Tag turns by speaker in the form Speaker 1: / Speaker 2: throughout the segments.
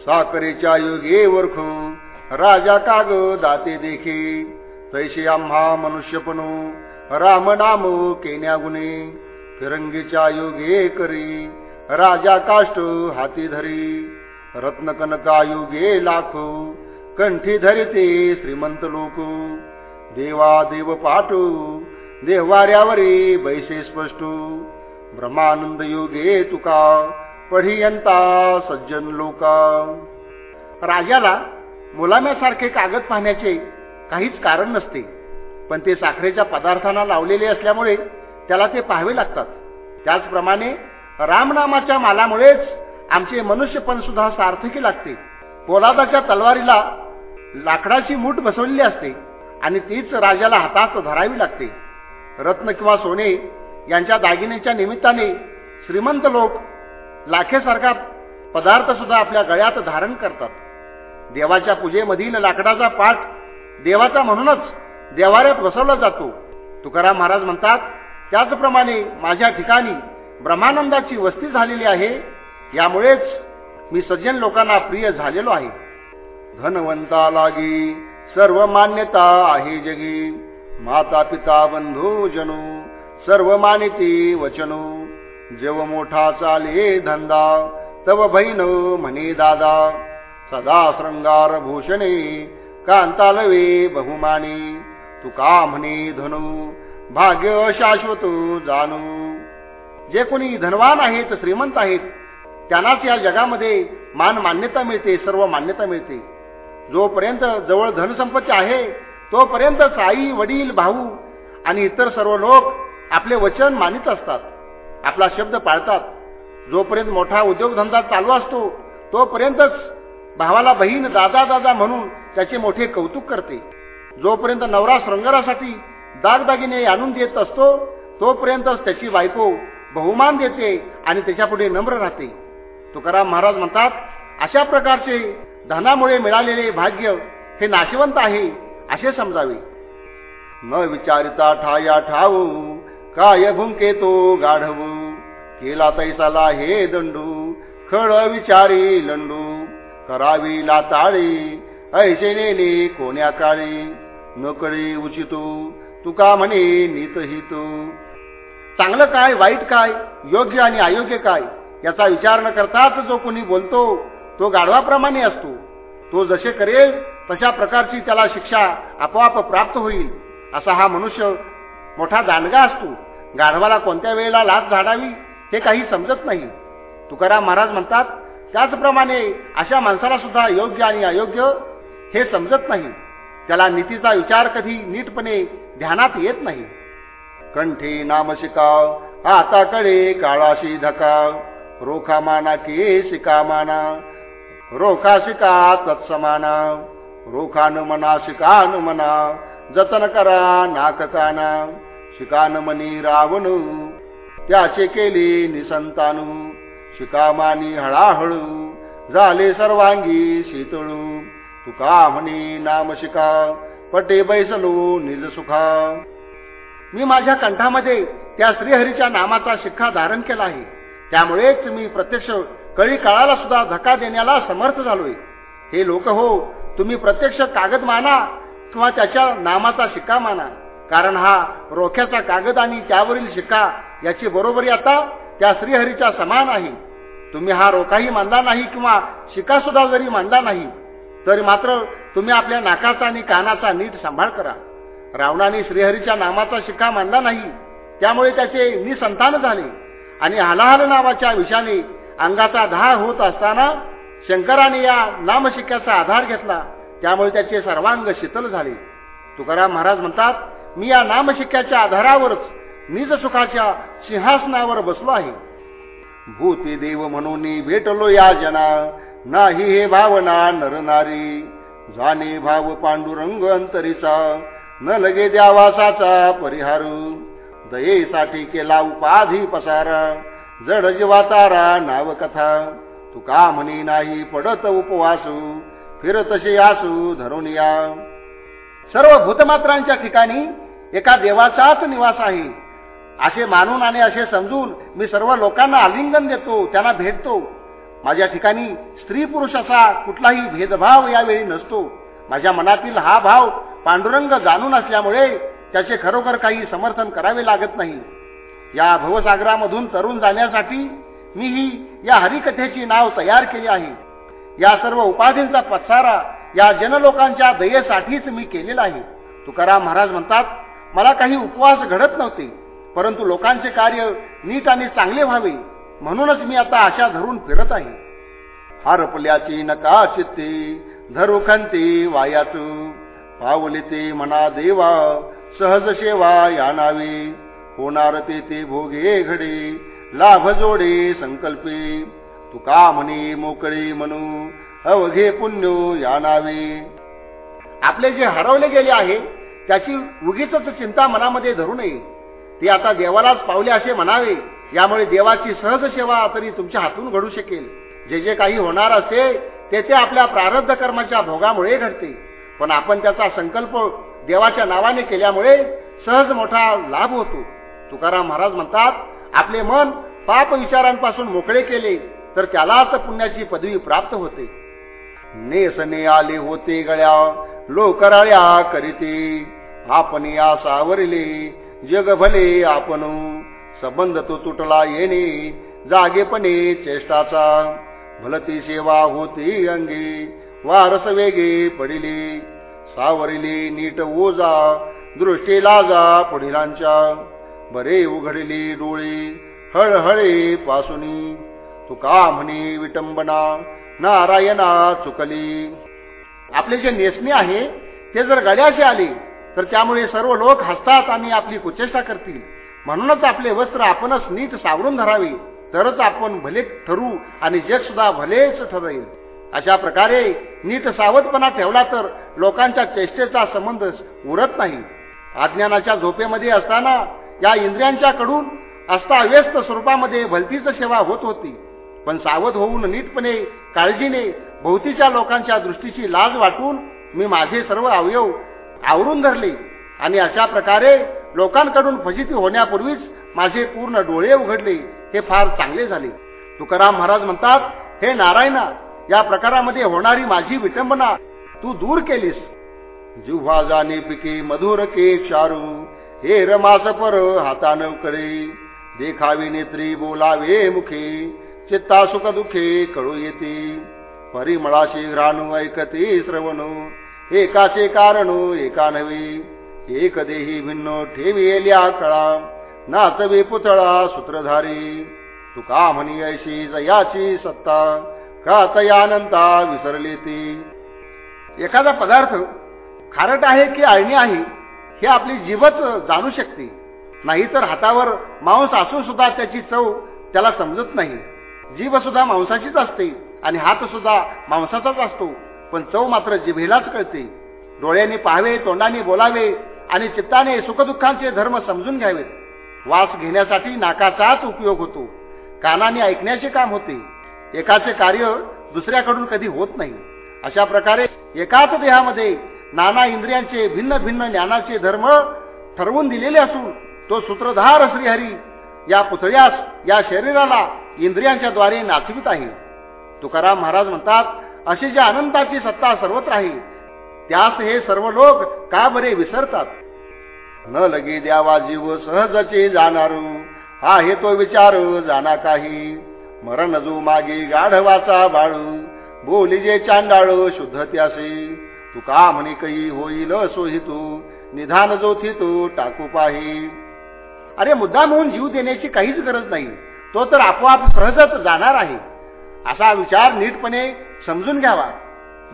Speaker 1: साखरेच्या युगे वरखू राजा काग दाते देखी. तैसे आम्हा मनुष्यपणू राम नाम केन्या गुणे फिरंगीच्या युगे करी राजा काष्ट हाती धरी. रत्नकनका युगे लाखो कंठी धरिते श्रीमंत लोक. देवा देव पाटू देवाऱ्यावरी बैसे स्पष्ट. ब्रह्मानंद योगे तुका पढियंता सज्जन लोक. राजाला मुलाम्यासारखे कागद पाहण्याचे काहीच कारण नसते. पण ते साखरेच्या पदार्थांना लावलेले असल्यामुळे त्याला ते पाहावे लागतात. त्याचप्रमाणे रामनामाच्या मालामुळेच आमचे मनुष्यपण सुद्धा सार्थकी लागते. पोलादाच्या तलवारीला लाकडाची मूठ बसवलेली असते आणि तीच राजाला हातात धरावी लागते. रत्न किंवा सोने यांच्या दागिन्याच्या निमित्ताने श्रीमंत लोक लाखेसारखा पदार्थ सुद्धा आपल्या गळ्यात धारण करतात. देवाच्या पूजेमधील लाकडाचा पाठ देवाचा म्हणूनच देवाऱ्यात बसवला जातो. तुकाराम महाराज म्हणतात त्याचप्रमाणे माझ्या ठिकाणी ब्रह्मानंदाची वस्ती झालेली आहे यामुळेच मी सज्जन लोकांना प्रिय झालेलो आहे. धनवंता लागी सर्व मान्यता आहे जगी माता पिता बंधू जनू सर्व मानिती वचनू. जेव मोठा चाले धंदा तव भैन म्हणे दादा सदा श्रंगार भूषणे कांतालवे बहुमानी तुका म्हणे धनु भाग्य शाश्वत जाणू जे कोणी धनवान आहेत श्रीमंत आहेत त्यांनाच या जगामध्ये मान मान्यता मिळते सर्व मान्यता मिळते. जोपर्यंत जवळ धनसंपत्ती आहे तोपर्यंतच आई वडील भाऊ आणि इतर सर्व लोक आपले वचन मानित असतात. आपला शब्द पाळतात. जोपर्यंत मोठा उद्योगधंदा चालू असतो तोपर्यंतच भावाला बहीण दादा दादा म्हणून त्याचे मोठे कौतुक करते. जोपर्यंत नवरा श्रंगारासाठी दागदागिने आणून देत असतो तोपर्यंतच त्याची बायको बहुमान देते आणि त्याच्यापुढे नम्र राहते. तुकाराम महाराज म्हणतात अशा प्रकारचे धनामुळे मिळालेले भाग्य हे नाशिवंत आहे असे समजावे. न विचारिता ठाया ठाऊ काय भुंके तो गाढवू केला तैसाला हे दंडू. खळ विचारी लंडू. करावी लाताळी. ऐसे नेले कोण्या काळी. नकळी उचितू. तुका म्हणे नीतहितू चांगलं काय वाईट काय योग्य आणि अयोग्य काय याचा विचार न करताच जो कोणी बोलतो तो गाढवाप्रमाणे असतो. तो जसे करेल तशा प्रकारची त्याला शिक्षा आपोआप प्राप्त होईल. असा हा मनुष्य मोठा दांडगा असतो. गाढवाला कोणत्या वेळेला लाच झाडावी? हे काही समजत नाही. तुकाराम महाराज म्हणतात त्याचप्रमाणे अशा माणसाला सुद्धा योग्य आणि अयोग्य हे समजत नाही. त्याला नीतीचा विचार कधी नीटपणे ध्यानात येत नाही. कंठी नाम शिकाव हाताकडे काळाशी धकाव रोखा माना के शिका माना रोखा शिका तत्समाना रोखान मना शिकान मना जतन करा नाककाना शिकान मनी रावण त्याचे केले निसंतानू. शिकामानी हळाहळू झाले सर्वांगी शीतळू. तुका म्हणे नाम शिका पटे बैसलो निज सुखा. मी माझ्या कंठामध्ये त्या श्रीहरीच्या नामाचा शिक्का धारण केला आहे. त्यामुळेच मी प्रत्यक्ष कळी काळाला सुद्धा धक्का देण्याला समर्थ झालोय. हे लोक हो तुम्ही प्रत्यक्ष कागद माना किंवा त्याच्या नामाचा शिक्का माना. कारण हा रोख्याचा कागद आणि त्यावरील शिक्का याची बरोबरी आता त्या श्रीहरीच्या समान आहे. तुम्ही हा रोखाही मानला नाही किंवा शिका सुद्धा जरी मानला नाही तरी मात्र तुम्ही आपल्या नाकाचा आणि कानाचा नीट सांभाळ करा. रावणाने श्रीहरीच्या नामाचा शिक्का मानला नाही त्यामुळे त्याचे निसंतान झाले. आणि हलाहल नावाच्या विषाने अंगाचा धार होत असताना शंकराने या नामशिक्क्याचा आधार घेतला त्यामुळे त्याचे सर्वांग शीतल झाले. तुकाराम महाराज म्हणतात मी या नामशिक्क्याच्या आधारावरच निज सुखाच्या सिंहासनावर बसलो आहे. भूते देव म्हणून भेटलो या जना. नाही हे भावना नरनारी जाणे भाव पांडुरंग अंतरीचा. न लगे द्यावासाचा परिहारू. दयेसाठी केला उपाधी पसारा. जड जीवातारा नाव कथा. का म्हणी नाही पडत उपवासू. फिरतशी आसू धरून या. सर्व भूतमात्रांच्या ठिकाणी एका देवाचाच निवास आहे. असे मानून आणि असे समजून मी सर्व लोकांना आलिंगन देतो त्यांना भेटतो. माझ्या ठिकाणी स्त्री पुरुष असा कुठलाही भेदभाव यावेळी नसतो. माझ्या मनातील हा भाव पांडुरंग जाणून असल्यामुळे त्याचे खरोखर काही समर्थन करावे लागत नाही. या भवसागरामधून तरुण जाण्यासाठी मी ही या हरिकथेची नाव तयार केली आहे. या सर्व उपाधींचा पसारा या जनलोकांच्या दयेसाठीच मी केलेला आहे. तुकाराम महाराज म्हणतात मला काही उपवास घडत नव्हते. परंतु लोकांचे कार्य नीट आणि चांगले व्हावे म्हणूनच मी आता आशा धरून फिरत आहे. हरपल्याची नका चित्ते धरू खंती वायाचू. पावली ते मना देवा सहज सेवा या नावे होणार ते ते भोगे घडे लाभ जोडे संकल्पे. तुका म्हणे मोकळे म्हणू अवघे पुण्य या नावे आपले जे हरवले गेले आहे त्याची उगीच चिंता मनामध्ये धरू नये. ते आता देवालाच पावले असे म्हणावे. यामुळे देवाची सहज सेवा तरी तुमच्या हातून घडू शकेल. जे जे काही होणार असे ते ते आपल्या प्रारब्ध कर्माच्या भोगामुळे घडते. पण आपण त्याचा संकल्प देवाच्या नावाने केल्यामुळे सहज मोठा लाभ होतो. तुकाराम महाराज म्हणतात आपले मन पाप विचारांपासून मोकळे केले तर त्यालाच पुण्याची पदवी प्राप्त होते. नेसने आले होते गळ्या लोकराळ्या करीते आपण या सावरले जग भले आपण. संबंध तो तुटला येणे जागेपणे चेष्टाचा. भलती सेवा होती अंगी वारस वेगे पडिली. सावरिली नीट ओजा दृष्टी लाजा पुढिलांच्या. बरे उघडली डोळी हळहळे पासुनी. तुका म्हणे विटंबना नारायणा चुकली. आपले जे नेसणे आहे ते जर गड्याशी आले तर त्यामुळे सर्व लोक हसतात आणि आपली कुचेष्टा करतील. म्हणूनच आपले वस्त्र आपणच नीट सावरून धरावे. तरच आपण भले ठरू आणि जग सुद्धा भलेच ठरेल. अशा प्रकारे नीट सावधपणा ठेवला तर लोकांच्या चेष्टेचा संबंध उरत नाही. अज्ञानाच्या झोपेमध्ये असताना या इंद्रियांच्या कडून अस्ताव्यस्त स्वरूपामध्ये भलतीच सेवा होत होती. पण सावध होऊन नीटपणे काळजीने भोवतीच्या लोकांच्या दृष्टीची लाज वाटून मी माझे सर्व अवयव आवरून धरली. आणि अशा प्रकारे लोकांकडून फजिती होण्यापूर्वीच माझे पूर्ण डोळे उघडले. हे फार चांगले झाले. तुकाराम महाराज म्हणतात हे नारायणा या प्रकारामध्ये होणारी माझी विटंबना तू दूर केलीस. जिव्हा जाणे पिके मधुर के चारू हे रमास पर हातान करे. देखावी नेत्री बोलावे मुखे चित्ता सुख दुखे कळू येते. परिमळाशी राणू ऐकते श्रवण. एकाचे कारण एका नवे एक देही भिन्न ठेविल्या कळा. नाचवे पुतळा सूत्रधारी. तुका म्हणी ऐशी जयाची सत्ता. का तयानंता विसरले ती? एखादा पदार्थ खारट आहे की आळणी आहे हे आपली जीवच जाणू शकते. नाहीतर हातावर मांस असून सुद्धा त्याची चव त्याला समजत नाही. जीव सुद्धा मांसाचीच असते आणि हात सुद्धा मांसाचाच असतो. पण चव मात्र जिभेलाच कळते. डोळ्यांनी पाहावे तोंडाने बोलावे आणि चित्ताने सुखदुःखांचे धर्म समजून घ्यावेत. वास घेण्यासाठी नाकाचाच उपयोग होतो. कानाने ऐकण्याचे काम होते. एकाचे कार्य दुसऱ्याकडून कधी होत नाही. अशा प्रकारे एकाच देहामध्ये नाना इंद्रियांचे भिन्न भिन्न ज्ञानाचे धर्म ठरवून दिलेले असून तो सूत्रधार श्रीहरी या पुतळ्यास या शरीराला इंद्रियांच्या द्वारे नाचवित आहे. तुकाराम महाराज म्हणतात अशी जी अनंताची सत्ता सर्वत्र आहे त्यास हे सर्व लोक का बरे विसरतात? न लगे द्यावा जीव सहजचे जाणार हे तो विचार जाना काही. मरण जो मागे गाढवाचा बाळू बोली जे चांडाळ शुद्ध त्यासे. तू का म्हणे कही होईल सोही तू निधान जो तू टाकू पाही. अरे मुद्दा म्हणून जीव देण्याची काहीच गरज नाही तो तर आपोआप सहजच जाणार आहे. असा विचार नीटपणे समजून घ्यावा.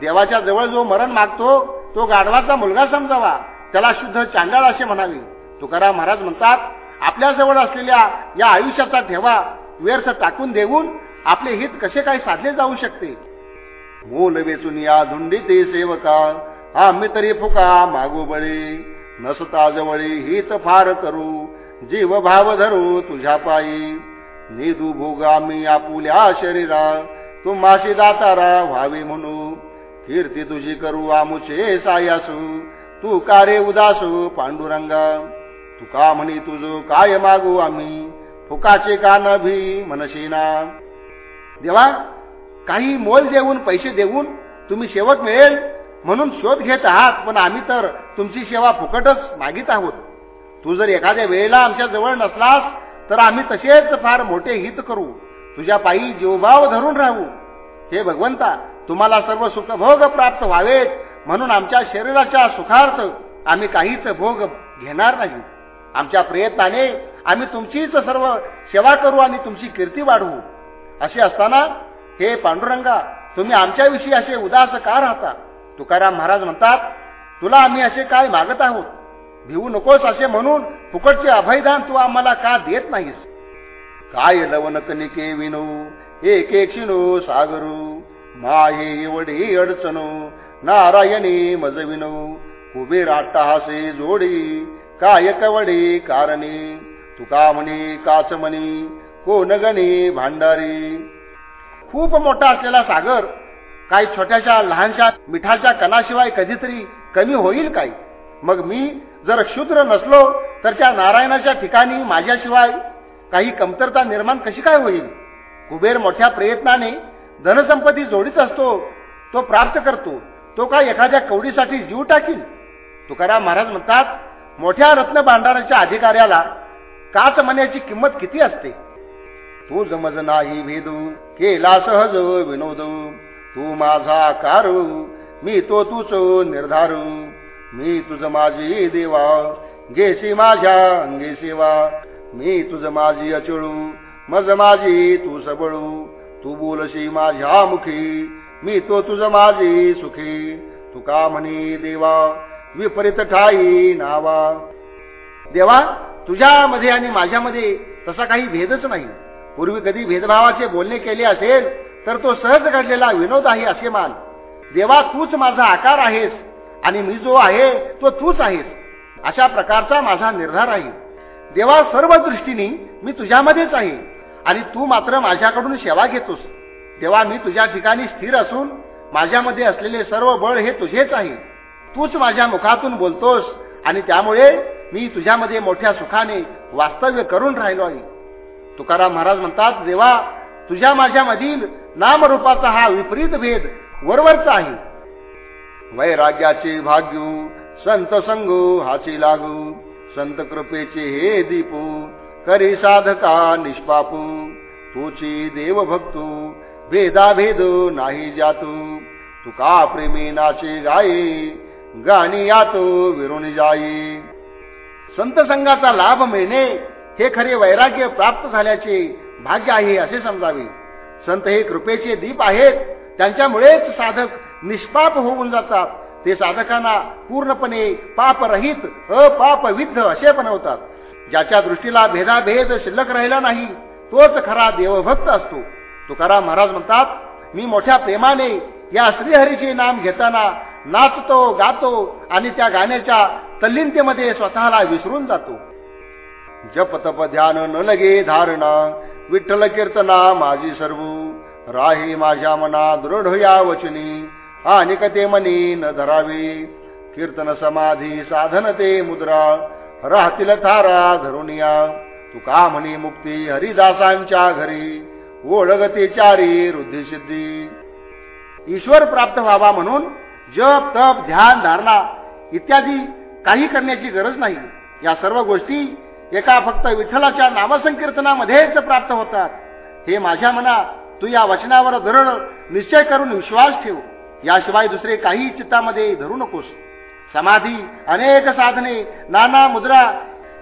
Speaker 1: देवाच्या जवळ जो मरण मागतो तो गाढवाचा मुलगा समजावा. त्याला शुद्ध चांडाळ असे म्हणावे. तुकाराम महाराज म्हणतात आपल्या जवळ असलेल्या या आयुष्याचा ठेवा व्यर्थ टाकून देऊन आपले हित कसे काय साधले जाऊ शकते? मोल वेचून या धुंडी ते सेवका आम्ही तरी फुका मागू बळी. नसता जवळी हित फार करू जीव भाव धरू तुझ्या पायी. निधू भोगा मी आपुल्या शरीरा तू माशी दातारा व्हावी म्हणू. कीर्ती तुझी करू आमुचे सायासू तू कारे उदासू पांडुरंगा. तू का म्हणी तुझ काय मागू आम्ही? फुकाचे का भी मनशीना. देवा काही मोल देऊन पैसे देऊन तुम्ही शेवट मिळेल म्हणून शोध घेत आहात पण आम्ही तर तुमची सेवा फुकटच मागित आहोत. तू जर एखाद्या वेळेला आमच्या जवळ नसलास तर आम्ही तसेच फार मोठे हित करू. तुझ्या पायी जीवभाव धरून राहू. हे भगवंता तुम्हाला सर्व सुखभोग प्राप्त व्हावेत म्हणून आमच्या शरीराच्या सुखार्थ आम्ही काहीच भोग घेणार नाही. आमच्या प्रयत्नाने आम्ही तुमचीच सर्व सेवा करू आणि तुमची कीर्ती वाढवू. असे असताना हे पांडुरंगा तुम्ही आमच्याविषयी असे उदास का राहता? तुकाराम महाराज म्हणतात तुला आम्ही असे काय मागत आहोत? भिवू नकोस असे म्हणून फुकटचे अभयदान तू आम्हाला का देत नाहीस? काय लवणकनिके विनो? एक एक सागरू माये एवढी अडचणो नारायणी मजविनो कुबेर अट्टहासे जोडी काय कवडे कारणे? तुका म्हणे काच म्हणी कोण भांडारी? खूप मोठा असलेला सागर काही छोट्याशा लहानशा मिठाच्या कणाशिवाय कधीतरी कमी होईल काय? मग मी जर क्षुद्र नसलो तर त्या नारायणाच्या ठिकाणी माझ्याशिवाय काही कमतरता निर्माण कशी काय होईल? कुबेर मोठ्या प्रयत्नाने धनसंपत्ती जोडीत असतो तो प्राप्त करतो तो काय एखाद्या कवडीसाठी जीव टाकील? तुकाराम महाराज म्हणतात मोठ्या रत्न भांडाराच्या अधिकाऱ्याला काच मण्याची किंमत किती असते? तू जमज नाही भेदू केला सहज विनोद. तू माझा कारू मी तो तूच निर्धारू. मी तुझ माझी देवा घेशी माझ्या अंगी सेवा. मी तुझ माझी अचळू मज माझी तू सबळू. तू बोलशी माझ्या मुखी मी तो तुझ माझी सुखी. तुका म्हणी देवा विपरीत ठाई नावा. देवा तुझ्यामध्ये आणि माझ्यामध्ये तसा काही भेदच नाही. पूर्वी कधी भेदभावाचे बोलणे केले असेल तर तो सहज घडलेला विनोद आहे असे मान. देवा तूच माझा आकार आहेस आणि मी जो आहे तो तूच आहेस. अशा प्रकारचा माझा निर्धार आहे. देवा सर्व दृष्टीने मी तुझ्यामध्येच आहे आणि तू मात्र माझ्याकडून सेवा घेतोस. तेव्हा मी तुझ्या ठिकाणी स्थिर असून माझ्यामध्ये असलेले सर्व बळ हे तुझेच आहे. तूच माझ्या मुखातून बोलतोस आणि त्यामुळे मी तुझ्यामध्ये मोठ्या सुखाने वास्तव्य करून राहिलो आहे. तुकाराम महाराज म्हणतात देवा तुझ्या माझ्यामधील नामरूपाचा हा विपरीत भेद वरवरचा आहे. वैराग्याचे भाग्यू संत संगू हाची लागू. संत कृपेचे हे दीपू करी साधका निष्पापू. तुची देव भक्तू भेदा नाही जातू. तुका प्रेमी नाचे गायी गाणी यातो विरुणी जाई. संत संघाचा लाभ मिळणे हे खरे वैराग्य प्राप्त झाल्याचे भाग्य आहे असे समजावे. संत हे कृपेचे दीप आहेत त्यांच्यामुळेच साधक निष्पाप होऊन जातात. ते साधकांना पूर्णपणे पापरहित अपापविद्ध असे बनवतात. ज्याच्या दृष्टीला भेदाभेद शिल्लक राहिला नाही तोच खरा देवभक्त असतो. तुकाराम महाराज म्हणतात मी मोठ्या प्रेमाने या श्रीहरीचे नाम घेताना नाचतो गातो आणि त्या गाण्याच्या तल्लीनतेमध्ये स्वतःला विसरून जातो. जप तप ध्यान न लगे धारणा विठ्ठल कीर्तना माझी सर्व. राही माझ्या मना दृढ या वचनी. आणि कते मनी न धरावे. कीर्तन समाधी साधन ते मुद्रा. राहतील थारा धरुनिया. तुका म्हणी मुक्ती हरिदासांच्या घरी. ओळगते चारी रुद्धी सिद्धी. ईश्वर प्राप्त व्हावा म्हणून जप तप ध्यान धारणा इत्यादी काही करण्याची गरज नाही. या सर्व गोष्टी एका फक्त विठ्ठलाच्या नामसंकीर्तनामध्येच प्राप्त होतात. हे माझ्या मना तू या वचनावर दृढ निश्चय करून विश्वास ठेव. याशिवाय दुसरे काही चित्तामध्ये धरू नकोस. समाधी अनेक साधने नाना मुद्रा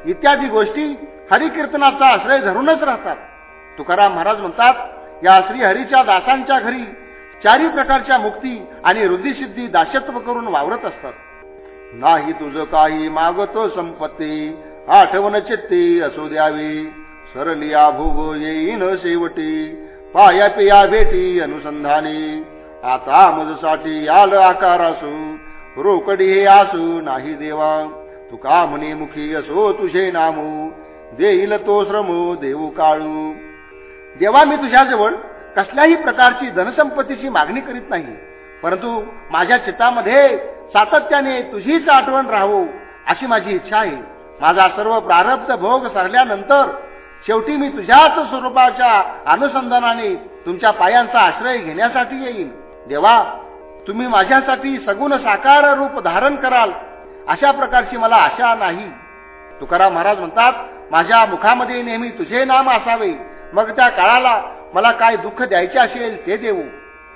Speaker 1: इत्यादी गोष्टी हरिकीर्तनाचा आश्रय धरूनच राहतात. तुकाराम महाराज म्हणतात या श्री हरीच्या दासांच्या घरी चारी प्रकारच्या मुक्ती आणि रुद्धिसिद्धी दासत्व करून वावरत असतात. नाही तुझ काही मागतो संपत्ती आठवण चित्ती असू द्यावी. सरलिया भोग येईन शेवटी पाया पिया भेटी अनुसंधानी. आता मजसाठी आल आकार असू रोकडी हे असू नाही देवा. तुका म्हणे मुखी असो तुझे नामू देईल तो श्रम देऊ काळू. देवा मी तुझ्याजवळ कसल्याही प्रकारची धनसंपत्तीची मागणी करीत नाही परंतु माझ्या चित्तामध्ये सातत्याने तुझीच आठवण राहू अशी माझी इच्छा आहे. माझा सर्व प्रारब्ध भोग सरल्यानंतर शेवटी मी तुझ्याच स्वरूपाच्या अनुसंधानाने तुमच्या पायांचा आश्रय घेण्यासाठी येईन. देवा तुम्ही माझ्यासाठी सगुण साकार रूप धारण कराल अशा प्रकारची मला आशा नाही. तुकाराम महाराज म्हणतात माझ्या मुखामध्ये नेहमी तुझे नाम असावे. मग त्या काळाला मला काय दुःख द्यायचे असेल ते देऊ.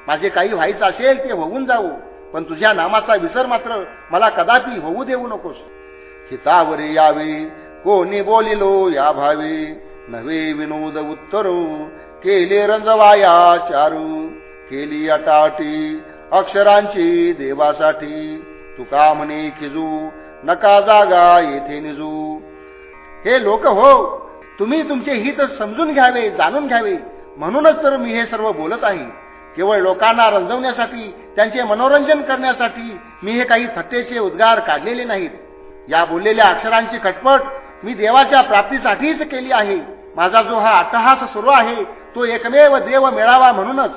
Speaker 1: माझे काही व्हायचं असेल ते होऊन जाऊ. पण तुझ्या नामाचा विसर मात्र मला कदापि होऊ देऊ नकोस. हितावरी यावे कोणी बोलिलो या भावे. नवे विनोद उत्तरो केले रंजवाया चारू. केली अटाटी अक्षरांची देवासाठी. तुका म्हणे खिजू नका जागा येथे निजू. हे लोक हो तुम्ही तुमचे हित समजून घ्यावे जाणून घ्यावे. म्हणूनच तर मी हे सर्व बोलत आहे. केवळ लोकांना रंजवण्यासाठी त्यांचे मनोरंजन करण्यासाठी मी हे काही थट्टेचे उद्गार काढलेले नाहीत. या बोललेल्या अक्षरांची खटपट मी देवाच्या प्राप्तीसाठीच केली आहे. माझा जो हा अट्टहास सुरू आहे तो एकमेव देव मिळावा म्हणूनच.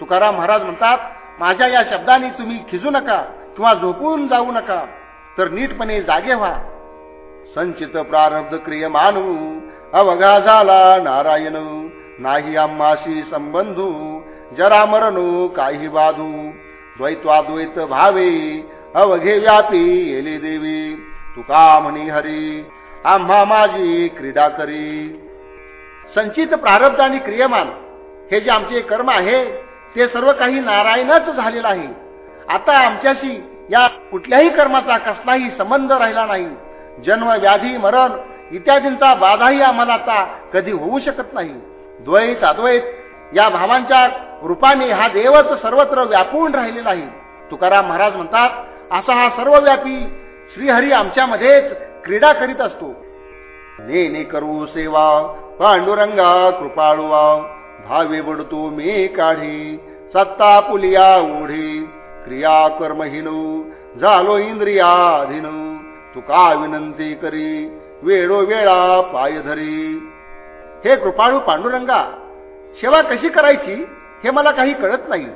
Speaker 1: तुकाराम महाराज म्हणतात माझ्या या शब्दांनी तुम्ही खिजू नका किंवा झोपून जाऊ नका तर नीटपणे जागे व्हा. संचित प्रारब्ध क्रिय मानू अवघा झाला नारायण नाही आम्हाशी संबंधू जरा मरणू काही बाधू. द्वैत्वाद्वैत भावे अवघे व्यापी येले देवी. तुका म्हणी हरी आम्हा माझी क्रीडा करी. संचित प्रारब्ध आणि क्रियमान हे जे आमचे कर्म आहे ते सर्व काही नारायणच झालेलं आहे. आता आमच्याशी या कुठल्याही कर्माचा कसलाही संबंध राहिला नाही. जन्म व्याधी मरण इत्यादींचा बाधाही आम्हाला आता कधी होऊ शकत नाही. द्वैत अद्वैत या भावांच्या रूपाने हा देवच सर्वत्र व्यापून राहिलेला आहे. तुकाराम महाराज म्हणतात असा हा सर्वव्यापी श्रीहरी आमच्यामध्येच क्रीडा करीत असतो. नेने करू सेवा पांडुरंगा कृपाळुवा भावे बडतो मी काढी सत्ता पुलिया ओढी क्रिया कर्महीनो झालो इंद्रियाधीन. तुका विनंती करी वेळो वेळा पाय धरी. हे कृपाळू पांडुरंगा सेवा कशी करायची हे मला काही कळत नाही.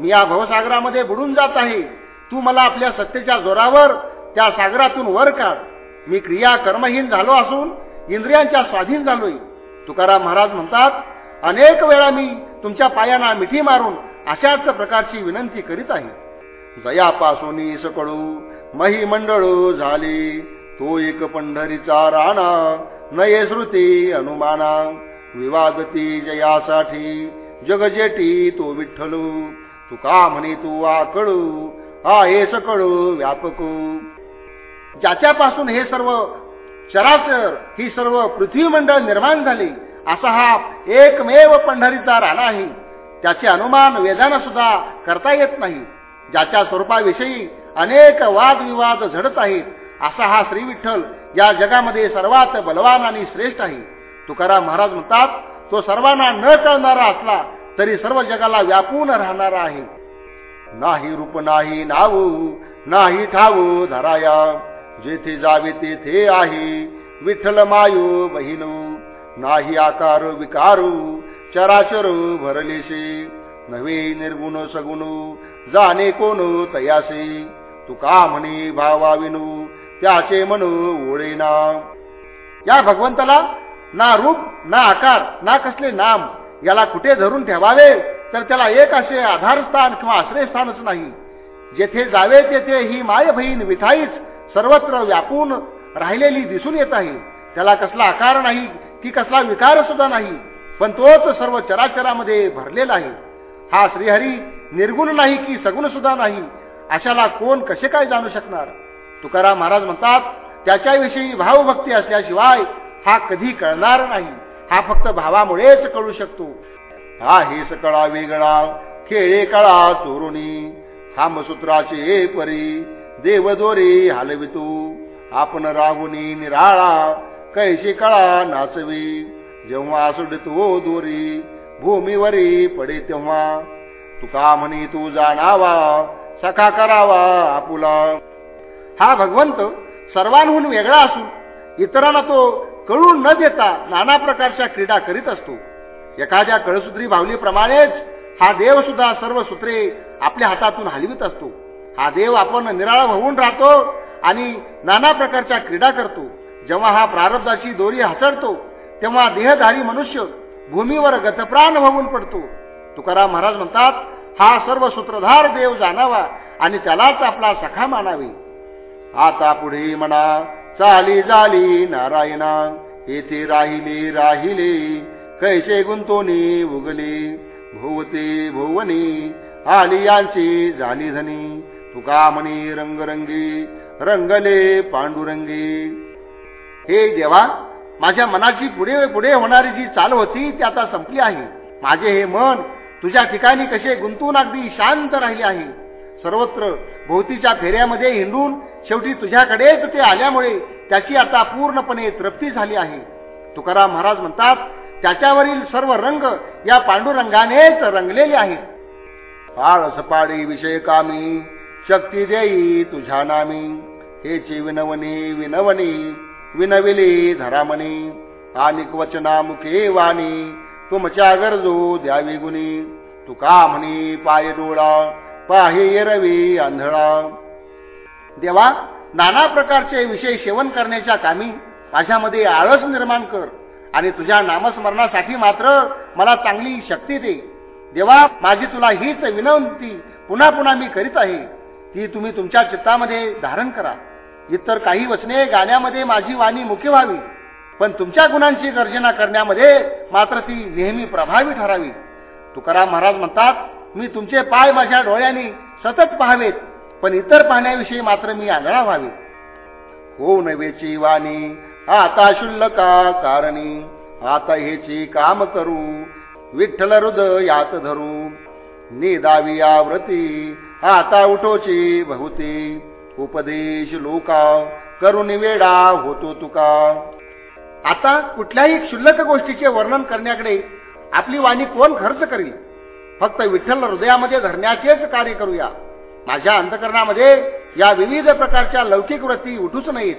Speaker 1: मी या भवसागरामध्ये बुडून जात आहे. तू मला आपल्या सत्तेच्या जोरावर त्या सागरातून वर काढ. मी क्रिया कर्महीन झालो असून इंद्रियांच्या स्वाधीन झालोय. तुकाराम महाराज म्हणतात अनेक वेळा मी तुमच्या पायांना मिठी मारून अशाच प्रकारची विनंती करीत आहे. जयापासून सकळू मही मंडळू झाली. तो एक पंढरीचा राणा नये श्रुती अनुमाना. विवादती जयासाठी जगजेटी तो विठ्ठलू. तुका म्हणे तू आकळू आहे सकळू व्यापकू. ज्याच्यापासून हे सर्व चराचर ही सर्व पृथ्वी मंडळ निर्माण झाली असा हा एकमेव पंढरीचा राणा आहे. त्याचे अनुमान वेदानं सुद्धा करता येत नाही. ज्याच्या स्वरूपाविषयी अनेक वादविवाद झडत आहेत असा हा श्री विठ्ठल या जगामध्ये सर्वात बलवान आणि श्रेष्ठ आहे. तुकाराम महाराज म्हणतात तो सर्वांना न कळणारा असला तरी सर्व जगाला व्यापून राहणारा आहे. नाही रूप नाही नावू नाही ठाऊ धराया. जेथे जावे तेथे आहे. विठ्ठल मायू बहिणू. नाही आकार विकारू चराचर भरलेसे नवे निर्गुण सगुण जाणे कोण तयासे. तुका म्हणे भावाविनू त्याचे मन ओळेना. या भगवंताला ना रूप ना आकार ना कसले नाम याला कुठे धरून ठेवावे? तर त्याला एक असे आधारस्थान किंवा आश्रयस्थानच नाही. जेथे जावे तेथे ही माय बहीण विथाईच सर्वत्र व्यापून राहिलेली दिसून येत आहे. त्याला कसला आकार नाही की कसला विकार सुद्धा नाही. पण तोच सर्व चराचरामध्ये भरलेला आहे. हा श्रीहरी निर्गुण नाही की सगुण सुद्धा नाही अशाला कोण कसे काय जाणू शकणार? तुकाराम महाराज म्हणतात त्याच्याविषयी भावभक्ती असल्याशिवाय हा कधी कळणार नाही. हा फक्त भावामुळेच कळू शकतो. हा हे सकळा वेगळा खेळे कळा चोरुणी हामसूत्राचे परी देवदोरे हलवितो. आपण राहुनी निराळा कैशी कळा नाचवी जेव्हा सुडतो दोरी भूमीवरी पडे तेव्हा. तुका म्हणी तू जाणावा सखा करावा आपुला. हा भगवंत सर्वांहून वेगळा असून इतरांना तो कळून न देता नाना प्रकारच्या क्रीडा करीत असतो. एखाद्या कळसूत्री भावलीप्रमाणेच हा देव सुद्धा सर्व सूत्रे आपल्या हातातून हलवित असतो. हा देव आपण निराळा होऊन राहतो आणि नाना प्रकारच्या क्रीडा करतो. जेव्हा हा प्रारब्धाची दोरी हसडतो तेव्हा देहधारी मनुष्य भूमीवर गतप्राण होऊन पडतो. तुकाराम महाराज म्हणतात हा सर्व सूत्रधार देव जाणावा आणि त्यालाच आपला सखा मानावे. आता पुढे म्हणा चाली झाली नारायणा येथे राहिले राहिले कैसे गुंतोनी उगले भोवते भुवनी आली यांची झाली धनी तुका म्हणी रंगरंगी रंगले पांडुरंगी हे देवा माझ्या मनाची पुढे पुढे होणारी जी चाल होती ती आता संपली आहे. माझे हे मन तुझ्या ठिकाणी कसे गुंतून अगदी शांत राहिले आहे. सर्वत्र भोवतीच्या फेऱ्यामध्ये हिंडून शेवटी तुझ्याकडेच ते आल्यामुळे त्याची आता पूर्णपणे तृप्ती झाली आहे. तुकाराम महाराज म्हणतात त्याच्यावरील सर्व रंग या पांडुरंगानेच रंगलेले आहेत. फाळ पाडी विषय कामी शक्ती देई तुझ्या नामी. हेची विनवणी विनवणी विनविले धरामणी. आणि वचना मुखे वाणी. तुमच्या गरजो द्यावी गुणी. तुका म्हणी पाय डोळा पाहे रवी आंधळा. देवा नाना प्रकारचे विषय सेवन करण्याच्या कामी माझ्यामध्ये आळस निर्माण कर आणि तुझ्या नामस्मरणासाठी मात्र मला चांगली शक्ती दे. देवा माझी तुला हीच विनंती पुन्हा पुन्हा मी करीत आहे. ती तुम्ही तुमच्या चित्तामध्ये धारण करा. इतर काही वचने गाण्यामध्ये माझी वाणी मुख्य व्हावी. पण तुमच्या गुणांची गर्जना करण्यामध्ये मात्र ती नेहमी प्रभावी ठरावी. तुकाराम महाराज म्हणतात मी तुमचे पाय माझ्या डोळ्यांनी सतत पाहावेत पण इतर पाहण्याविषयी मात्र मी आंधळा व्हावे. हो नवेची वाणी आता शुल्लका कारणी? आता हेची काम करू विठ्ठल हृदय यात धरू. निदावी आवृती आता उठोची बहुती उपदेश लोका करून वेडा होतो तुका. आता कुठल्याही क्षुल्लक गोष्टीचे वर्णन करण्याकडे आपली वाणी कोण खर्च करील? फक्त विठ्ठल हृदयामध्ये धरण्याचेच कार्य करूया. माझ्या अंतकरणामध्ये या विविध प्रकारच्या लौकिक वृत्ती उठूच नाहीत.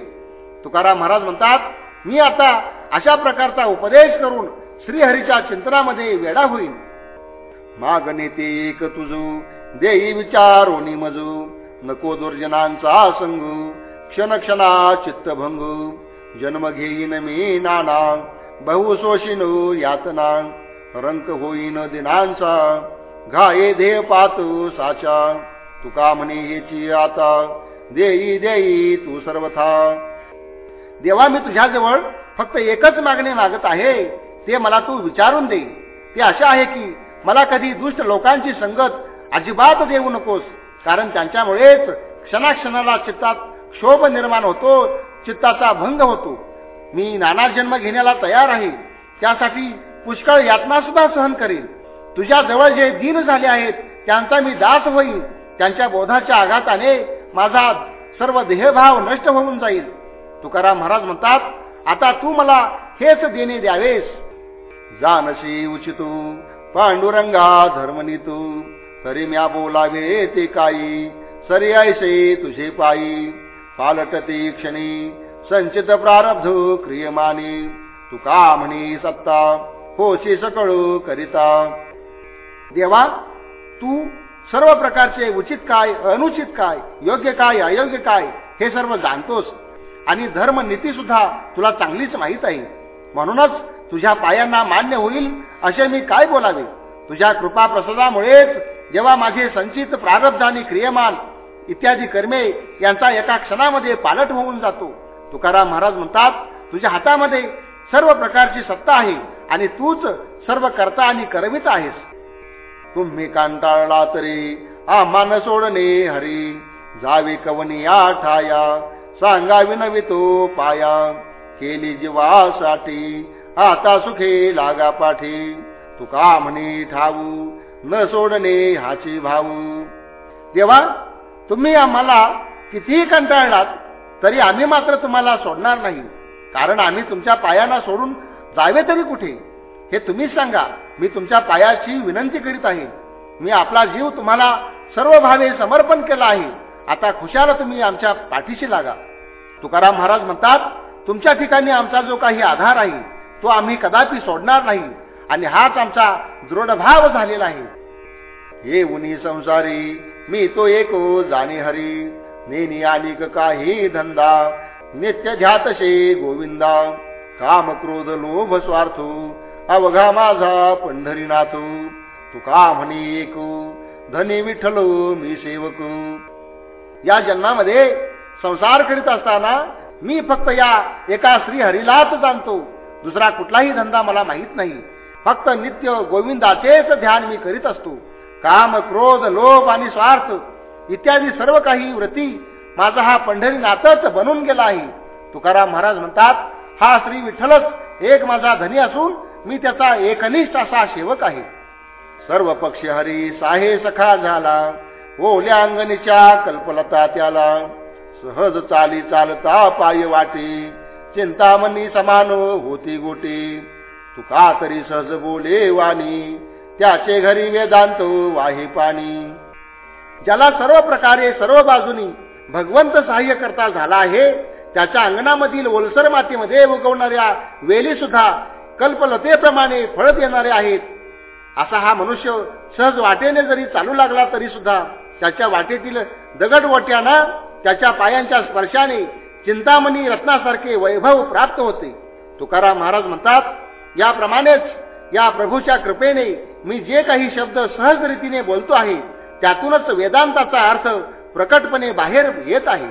Speaker 1: तुकाराम महाराज म्हणतात मी आता अशा प्रकारचा उपदेश करून श्रीहरीच्या चिंतनामध्ये वेडा होईल मागणे ते एक तुझू देई विचारोनी मजू. नको दुर्जनांचा संग क्षण क्षणा चित्तभंग. जन्म घेईन मी नाना बहुशोषीन यातना. रंक होईन दिनांचा घाये देह पात साचा. तुका म्हणे याची आता देई देई तू सर्वथा. देवा मी तुझ्याजवळ फक्त एकच मागणी मागत आहे ते मला तू विचारून दे. ते असे आहे की मला कधी दुष्ट लोकांची संगत अजिबात देऊ नकोस. कारण त्यांच्यामुळेच क्षणाक्षणाला चित्तात क्षोभ निर्माण होतो चित्ताचा भंग होतो. मी नाना जन्म घेण्याला तयार आहे त्यासाठी पुष्कळ यातना सुद्धा सहन करेन. तुझ्या जवळ जे दिन झाले आहेत त्यांचा मी दास होईल त्यांच्या बोधाच्या आघाताने माझा सर्व देहभाव नष्ट होऊन जाईल. तुकाराम महाराज म्हणतात आता तू मला हेच देणे द्यावेस. जानशी उचितू पांडुरंगा धर्मनी तू तरी म्या बोलावे ते काही. सरी ऐसे तुझे पायी. पालटते क्षणी संचित प्रारब्ध क्रियमानी. तुका म्हणी सत्ता? होशी सकळू करिता. देवा तू सर्व प्रकारचे उचित काय अनुचित काय योग्य काय अयोग्य काय हे सर्व जाणतोस. आणि धर्म नीती सुद्धा तुला चांगलीच माहीत आहे. म्हणूनच तुझ्या पायांना मान्य होईल असे मी काय बोलावे? तुझ्या कृपा प्रसादामुळेच जेव्हा माझे संचित प्रारब्ध आणि क्रियमान इत्यादी कर्मे यांचा एका क्षणामध्ये पालट होऊन जातो तुकाराम महाराज म्हणतात तुझ्या हातामध्ये सर्व प्रकारची सत्ता आहे आणि तूच सर्व करता आणि करवित आहेस. तुम्ही कांटाळला तरी आम्हान सोडणे हरी. जावे कवनी ठाया सांगा विनवितो पाया. केली जीवासाठी आता सुखे लागा पाठी. तुका म्हणे ठाऊ न सोडणे हाची भाऊ देवा तुम्ही आम्हाला कितीही कंटाळलात तरी आम्ही मात्र तुम्हाला सोडणार नाही. कारण आम्ही तुमच्या पायांना सोडून जावे तरी कुठे? हे तुम्हीच सांगा. मी तुमच्या पायाची विनंती करीत आहे. मी आपला जीव तुम्हाला सर्व भावे समर्पण केला आहे. आता खुशाला तुम्ही आमच्या पाठीशी लागा. तुकाराम महाराज म्हणतात तुमच्या ठिकाणी आमचा जो काही आधार आहे तो आम्ही कदापि सोडणार नाही. आणि हाच आमचा दृढभाव झालेला आहे. हे उनी संसारी मी तो एको हो जाणे हरी नेनी अनेक काही धंदा नित्य ध्यातशे गोविंदा. काम क्रोध लोभ स्वार्थ अवघा माझा पंढरीनाथ. तुका म्हणे एक हो? धनी विठ्ठलो हो, मी सेवक या जन्मामध्ये संसार करीत असताना मी फक्त या एका श्रीहरीलाच जाणतो. दुसरा कुठलाही धंदा मला माहीत नाही. फक्त नित्य गोविंदाचेच ध्यान मी करीत असतो. काम क्रोध लोभ आणि स्वार्थ इत्यादी सर्व काही व्रती माझा हा पंढरीनाथच बनून गेला आहे. तुकाराम महाराज म्हणतात हा श्री विठ्ठलच एक माझा धनी असून मी त्याचा एकनिष्ठ असा सेवक आहे. सर्व पक्षी हरी साहे सखा झाला ओल्या अंगणीच्या कल्पलता त्याला. सहज चाली चालता पाय वाटे चिंतामणी समान होती गोटी. तुका तरी सहज बोले वाणी? त्याचे घरी वेदांत वाही पाणी. ज्याला सर्व प्रकारे सर्व बाजूनी भगवंत सहाय्य करता झाला आहे त्याच्या अंगणामधील ओलसर मातीमध्ये उगवणाऱ्या वेली सुद्धा कल्पलतेप्रमाणे फळ देणारे आहेत. असा हा मनुष्य सहज वाटेने जरी चालू लागला तरी सुद्धा त्याच्या वाटेतील दगडवट्यानं त्याच्या पायांच्या स्पर्शाने चिंतामणी रत्नासारखे वैभव प्राप्त होते. तुकाराम महाराज म्हणतात याप्रमाणेच या प्रभूच्या कृपेने मी जे काही शब्द सहज रीतीने बोलतो आहे त्यातूनच वेदांताचा अर्थ प्रकटपणे बाहेर येत आहे.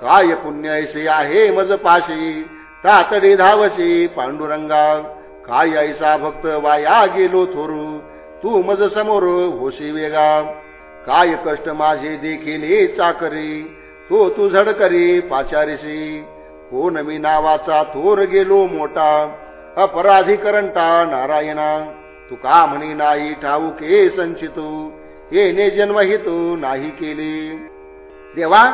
Speaker 1: काय पुण्य ऐसे आहे मज पाशी तातडी धावशी पांडुरंगा. काय ऐसा भक्त वाया गेलो थोरू तू मज समोर होशी वेगा. काय कष्ट माझे देखील चाकरी तो तू झडकरी पाचारीशी. कोण मी नावाचा थोर गेलो मोठा अपराधिकरंटा नारायणा. तू का म्हणी नाही ठाऊके संचितो? येणे तू नाही केले. देवा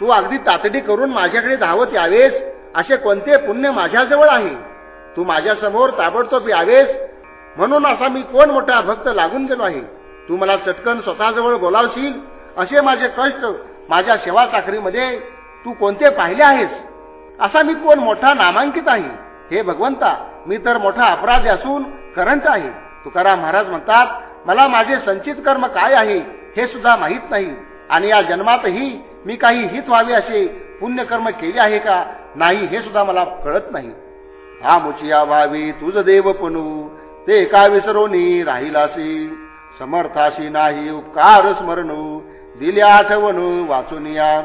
Speaker 1: तू अगदी तातडी करून माझ्याकडे धावत यावेस. असे कोणते पुण्य माझ्याजवळ आहे? तू माझ्यासमोर ताबडतोब यावेस. म्हणून असा मी कोण मोठा भक्त लागून गेलो आहे? तू मला चटकन स्वतःजवळ बोलावशील? असे माझे कष्ट माझ्या सेवा चाकरीमध्ये तू कोणते पाहिले आहेस? असा मी कोण मोठा नामांकित आहे? हे भगवंता मी तर मोठा अपराधी असून करंट आहे. तुकाराम महाराज म्हणतात मला माझे संचित कर्म काय आहे हे सुद्धा माहीत नाही. आणि या जन्मातही मी काही हित व्हावे असे पुण्यकर्म केले आहे का नाही हे सुद्धा मला कळत नाही. हा मुचिया व्हावी तुझ देव पणू ते का विसरोनी राहिलासी. समर्थाशी नाही उपकार स्मरण दिल्या आठवण वाचून या.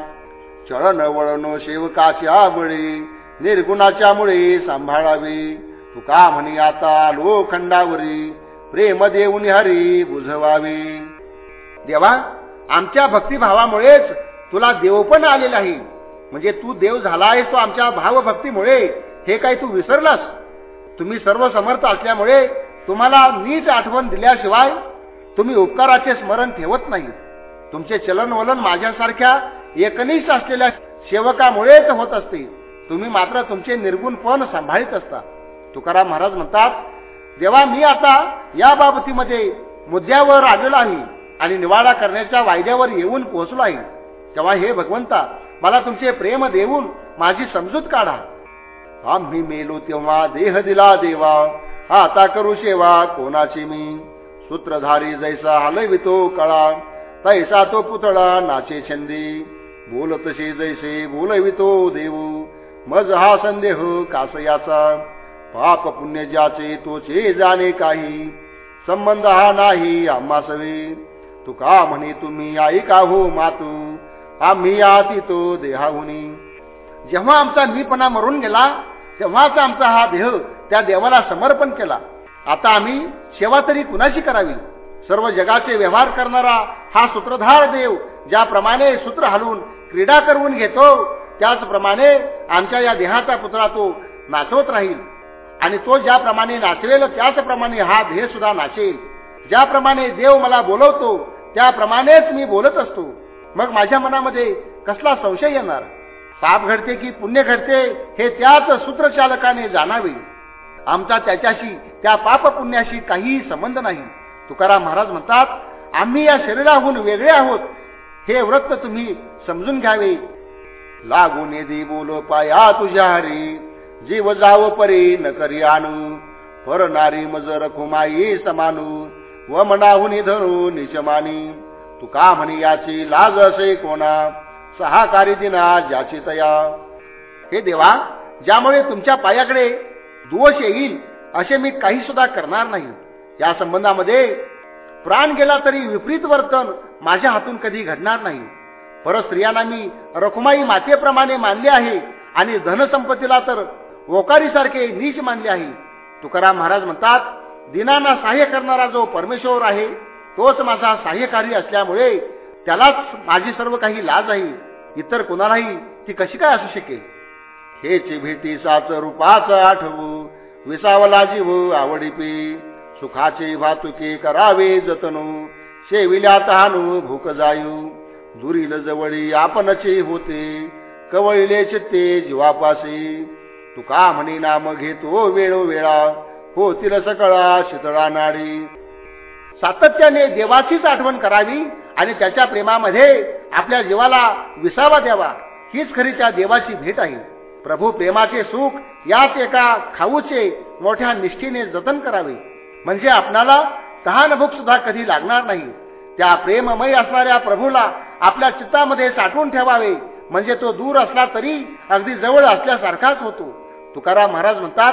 Speaker 1: चळण वळण शेवकाशी बळी निर्गुणाच्या मुळे सांभाळावी तुका म्हणी आता लोखंडावरी? प्रेम देऊन हरी बुझवावी. देवा आमच्या भक्तिभावामुळेच तुला देव पण आलेला आहे. म्हणजे तू देव झाला आहेस तो आमच्या भावभक्तीमुळे. हे काही तू विसरलास? तुम्ही सर्व समर्थ असल्यामुळे तुम्हाला नीट आठवण दिल्याशिवाय तुम्ही उपकाराचे स्मरण ठेवत नाही. तुमचे चलनवलन माझ्यासारख्या एकनिष्ठ असलेल्या सेवकामुळेच होत असते. तुम्ही मात्र तुमचे निर्गुणपण सांभाळीत असता. तुकाराम महाराज म्हणतात देवा मी आता या बाबतीमध्ये मुद्द्यावर आलेलो आहे आणि निवाडा करण्याच्या वायद्यावर येऊन पोहोचलो आहे. तेव्हा हे भगवंता मला तुमचे प्रेम देऊन माझी समजूत काढा. आम्ही मेलो तेव्हा देह दिला देवा आता करू शेवा कोणाची मी. सूत्रधारी जैसा हलवितो कळा तैसा तो पुतळा नाचे छंदी. बोलतसे जैसे बोलवितो देऊ मज हा संदेह कासयाचा. पाप पुण्य ज्याचे तोचे जाणे काही. संबंध हा नाही आम्हा सवे. तुका म्हणे तुम्ही ऐका हो मातू. आम्ही आती तो देहाहुनी. जेव्हा आमचा मीपणा मरून गेला तेव्हाचा आमचा हा देह त्या देवाला समर्पण केला. आता आम्ही सेवा तरी कुणाची करावी? सर्व जगाचे व्यवहार करणारा हा सूत्रधार देव ज्याप्रमाणे सूत्र हलवून क्रीडा करून घेतो त्याचप्रमाणे आमच्या या देहाचा पुतळा तो नाचवत राहील. आणि तो ज्याप्रमाणे नाचवेल त्याचप्रमाणे हा देह सुद्धा नाचेल. ज्याप्रमाणे देव मला बोलवतो त्याप्रमाणेच मी बोलत असतो. मग माझ्या मनामध्ये कसला संशय येणार? पाप घडते की पुण्य घडते हे त्याच सूत्रचालकाने जाणावे. आमचा त्याच्याशी त्या पाप पुण्याशी काहीही संबंध नाही. तुकाराम महाराज म्हणतात आम्ही या शरीराहून वेगळे आहोत. हे व्रत तुम्ही समजून घ्यावे. लागून दे बोलो पाया तुझ्या हरी. जीव जाव परी न करी आणू. पर नारी मज रखुमाई समानू. व मनाहून धरू निचमानी तू का म्हणी याची लाज असे कोणा? सहाकारी दिना ज्याची तया. हे देवा ज्यामुळे तुमच्या पायाकडे दोष येईल असे मी काही सुद्धा करणार नाही. या संबंधामध्ये प्राण गेला तरी विपरीत वर्तन माझ्या हातून कधी घडणार नाही. परत स्त्रियांना मी रखुमाई मातेप्रमाणे मानले आहे आणि धनसंपत्तीला तर ओकारीसारखे नीच मानले आहे. तुकाराम महाराज म्हणतात दिनांना सहाय्य करणारा जो परमेश्वर आहे तोच माझा सहाय्यकारी असल्यामुळे त्यालाच माझी सर्व काही लाज आहे. इतर कोणालाही ती कशी काय असू शकेल? हेची भेटी साच रूपाच आठवू विसावला जीव आवडीपी सुखाची वाहतुकी करावे जतनू शेविल्या तहानू भूक जायू दुरील जवळी आपणचे होते. कवळले चित्ते जीवापासी. तुका म्हणी नाम घेतो वेळोवेळा होतील सकळा शीतळा नाडी. सातत्याने देवाचीच आठवण करावी आणि त्याच्या प्रेमामध्ये आपल्या जीवाला विसावा द्यावा. हीच खरी त्या देवाची भेट आहे. प्रभू प्रेमाचे सुख यात एका खाऊचे मोठ्या निष्ठीने जतन करावे. म्हणजे आपणाला तहानभूक सुद्धा कधी लागणार नाही. त्या प्रेममय असणाऱ्या प्रभूला आपल्या चित्तामध्ये साठवून ठेवावे. म्हणजे तो दूर असला तरी अगदी जवळ असल्यासारखाच होतो. तुकाराम महाराज म्हणतात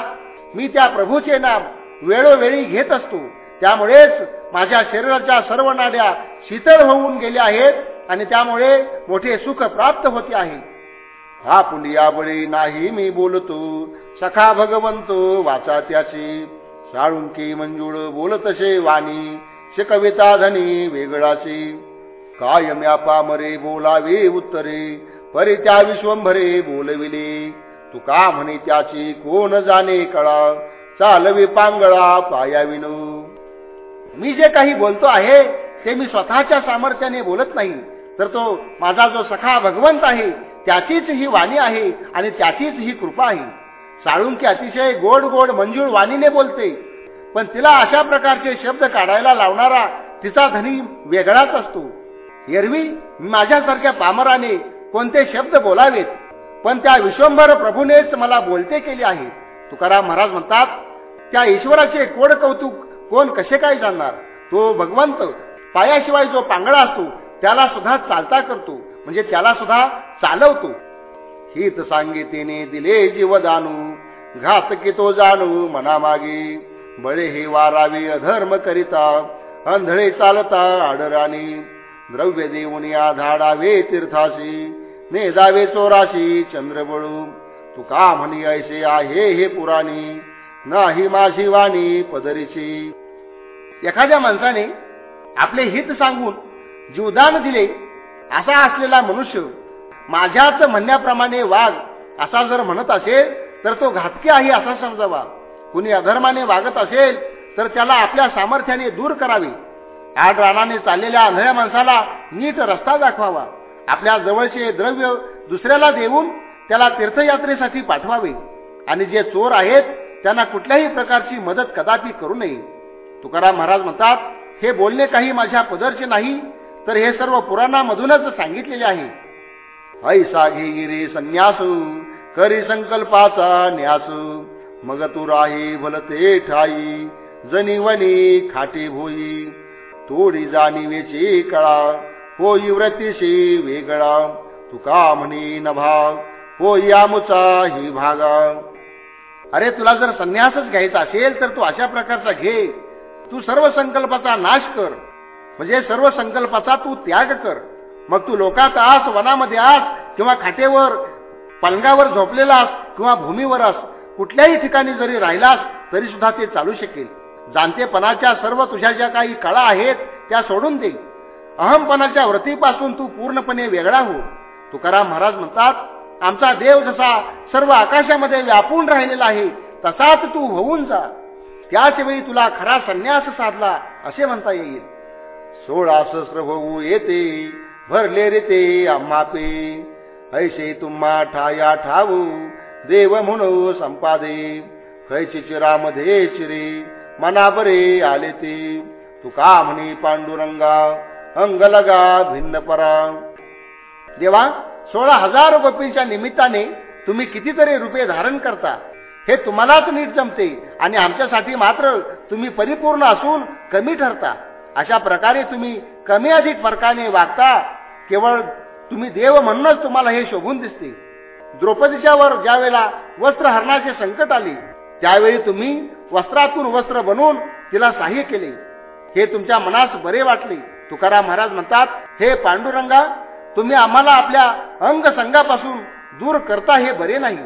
Speaker 1: मी त्या प्रभूचे नाम वेळोवेळी घेत असतो. त्यामुळेच माझ्या शरीराच्या सर्व नाड्या शीतळ होऊन गेल्या आहेत आणि त्यामुळे मोठे सुख प्राप्त होते आहे. हा पुलिया बळी नाही मी बोलतो. सखा भगवंतो वाचा त्याची. साळुंकी मंजूळ बोलतसे वाणी. शिकविता धनी वेगळाची. काय म्यापा मरे बोलावे उत्तरे परी त्या विश्वंभरे बोलविले. तू का म्हणे त्याची कोण जाणे कळा चालवी पांगळा पायाविनो. मी जे काही बोलतो आहे ते मी स्वतःच्या सामर्थ्याने बोलत नाही. तर तो माझा जो सखा भगवंत आहे त्याचीच ही वाणी आहे आणि त्याचीच ही कृपा आहे. साळुंकी अतिशय गोड गोड मंजूळ वाणीने बोलते. पण तिला अशा प्रकारचे शब्द काढायला लावणारा तिचा धनी वेगळाच असतो. एरवी माझ्यासारख्या पामराने कोणते शब्द बोलावेत? पण त्या विश्वंभर प्रभूनेच मला बोलते केले आहे तुकाराम महाराज म्हणतात त्या ईश्वराचे कोड कौतुक कोण कसे काय जाणणार? तो भगवंत. पायाशिवाय जो पांगळा असतो त्याला सुद्धा चालता करतो म्हणजे त्याला सुद्धा चालवतो. हित सांगितीने दिले जीव जाणू घात की तो जाणू मनामागे. बळे हे वारावे अधर्म करिता अंधळे चालता आडराणी द्रव्य देऊन या धाडावे तीर्थाशी ने जावे चोराशी चंद्रबळू. तुका म्हणी ऐसे आहे हे पुराणी नाही माझी वाणी पदरीची. एखाद्या माणसाने आपले हित सांगून जीवदान दिले असा असलेला मनुष्य माझ्याच म्हणण्याप्रमाणे वाघ असा जर म्हणत असेल तर तो घातकी आहे असा समजावा. कुणी अधर्माने वागत असेल तर त्याला आपल्या सामर्थ्याने दूर करावे. आड रानाने चाललेल्या आंधळ्या माणसाला नीट रस्ता दाखवावा. आपल्या जवळचे द्रव्य दुसऱ्याला देऊन त्याला तीर्थयात्रेसाठी पाठवावे. आणि जे चोर आहेत त्यांना कुठल्याही प्रकारची मदत कदापि करू नये. तुकाराम महाराज म्हणतात हे बोलणे काही माझ्या पदरचे नाही तर हे सर्व पुराणामधूनच सांगितलेले आहे. ऐसा घेगिरी संन्यासू करी संकल्पाचा न्यासू. मग तू राही भलते ठाई जनी वनी खाटी भोई. तोडी जाणीवेची कळा. होई व्रतीशी वेगळा. तुका म्हणी भाग. होई यामुचा ही भागा. अरे तुला जर संन्यासच घ्यायचा असेल तर तू अशा प्रकारचा घे. तू सर्व संकल्पाचा नाश कर. म्हणजे सर्व संकल्पाचा तू त्याग कर. मग तू लोकात आस वनामध्ये आस किंवा खाटेवर पलंगावर झोपलेलास किंवा भूमीवर आस कुठल्याही ठिकाणी जरी राहिलास तरी सुद्धा ते चालू शकेल. जाणतेपणाच्या सर्व तुझ्या ज्या काही कळा आहेत त्या सोडून दे. अहमपणाच्या व्रतीपासून तू पूर्णपणे वेगळा हो. तुकाराम महाराज म्हणतात आमचा देव जसा सर्व आकाशामध्ये व्यापून राहिलेला आहे तसाच तू होऊन जा. त्याच वेळी तुला खरा संन्यास साधला असे म्हणता येईल. सोळा सहस्र होऊ येते भरले रे ते आम्हापे ऐसे तुम्हा ठाया ठाऊ देव म्हणू संपादे. खैची चिरामध्ये चिरे मनाबरे आले ते. तुका म्हणे पांडुरंगा अंग लगा भिन्न परा. देवा सोळा हजार गोपींच्या निमित्ताने तुम्ही कितीतरी रुपये धारण करता. हे तुम्हालाच नीट जमते आणि आमच्यासाठी मात्र तुम्ही परिपूर्ण असून कमी ठरता. अशा प्रकारे तुम्ही कमी अधिक फरकाने वागता. केवळ तुम्ही देव म्हणूनच तुम्हाला हे शोभून दिसते. द्रौपदीच्या वर ज्यावेळेला वस्त्र हरणाचे संकट आले त्यावेळी तुम्ही वस्त्रातून वस्त्र बनवून तिला सहाय्य केले. हे तुमच्या मनास बरे वाटले. तुकाराम महाराज म्हणतात हे पांडुरंगा तुम्ही आम्हाला आपल्या अंग संघापासून दूर करता हे बरे नाही.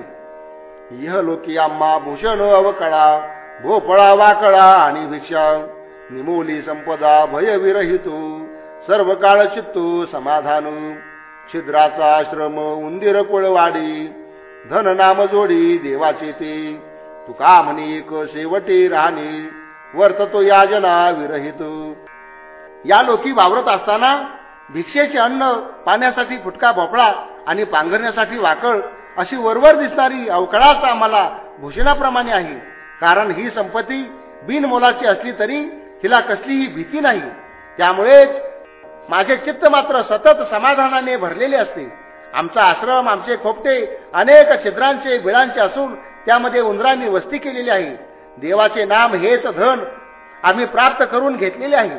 Speaker 1: यह लोकी आम्हा भूषण अवकळा भोपळा वाकळा आणि भिक्षा. निमोली संपदा भयविरहितो सर्व काळ चित्तो समाधान. छिद्राचा आश्रम उंदीर कुळवाडी धन नाम जोडी देवाचे ते. तुका म्हणे एक शेवटी राहणे? वर्ततो याजना विरहित. या लोकी वावरत असताना भिक्षेचे अन्न पाण्यासाठी फुटका भोपळा आणि पांघरण्यासाठी वाकळ अशी वरवर दिसणारी अवकळाच आम्हाला भूषणाप्रमाणे आहे. कारण ही संपत्ती बिनमोलाची असली तरी तिला कसलीही भीती नाही. त्यामुळेच माझे चित्त मात्र सतत समाधानाने भरलेले असते. आमचा आश्रम आमचे खोपटे अनेक छिद्रांचे बिळांचे असून त्यामध्ये उंदरांनी वस्ती केलेली आहे. देवाचे नाम हेच धन आम्ही प्राप्त करून घेतलेले आहे.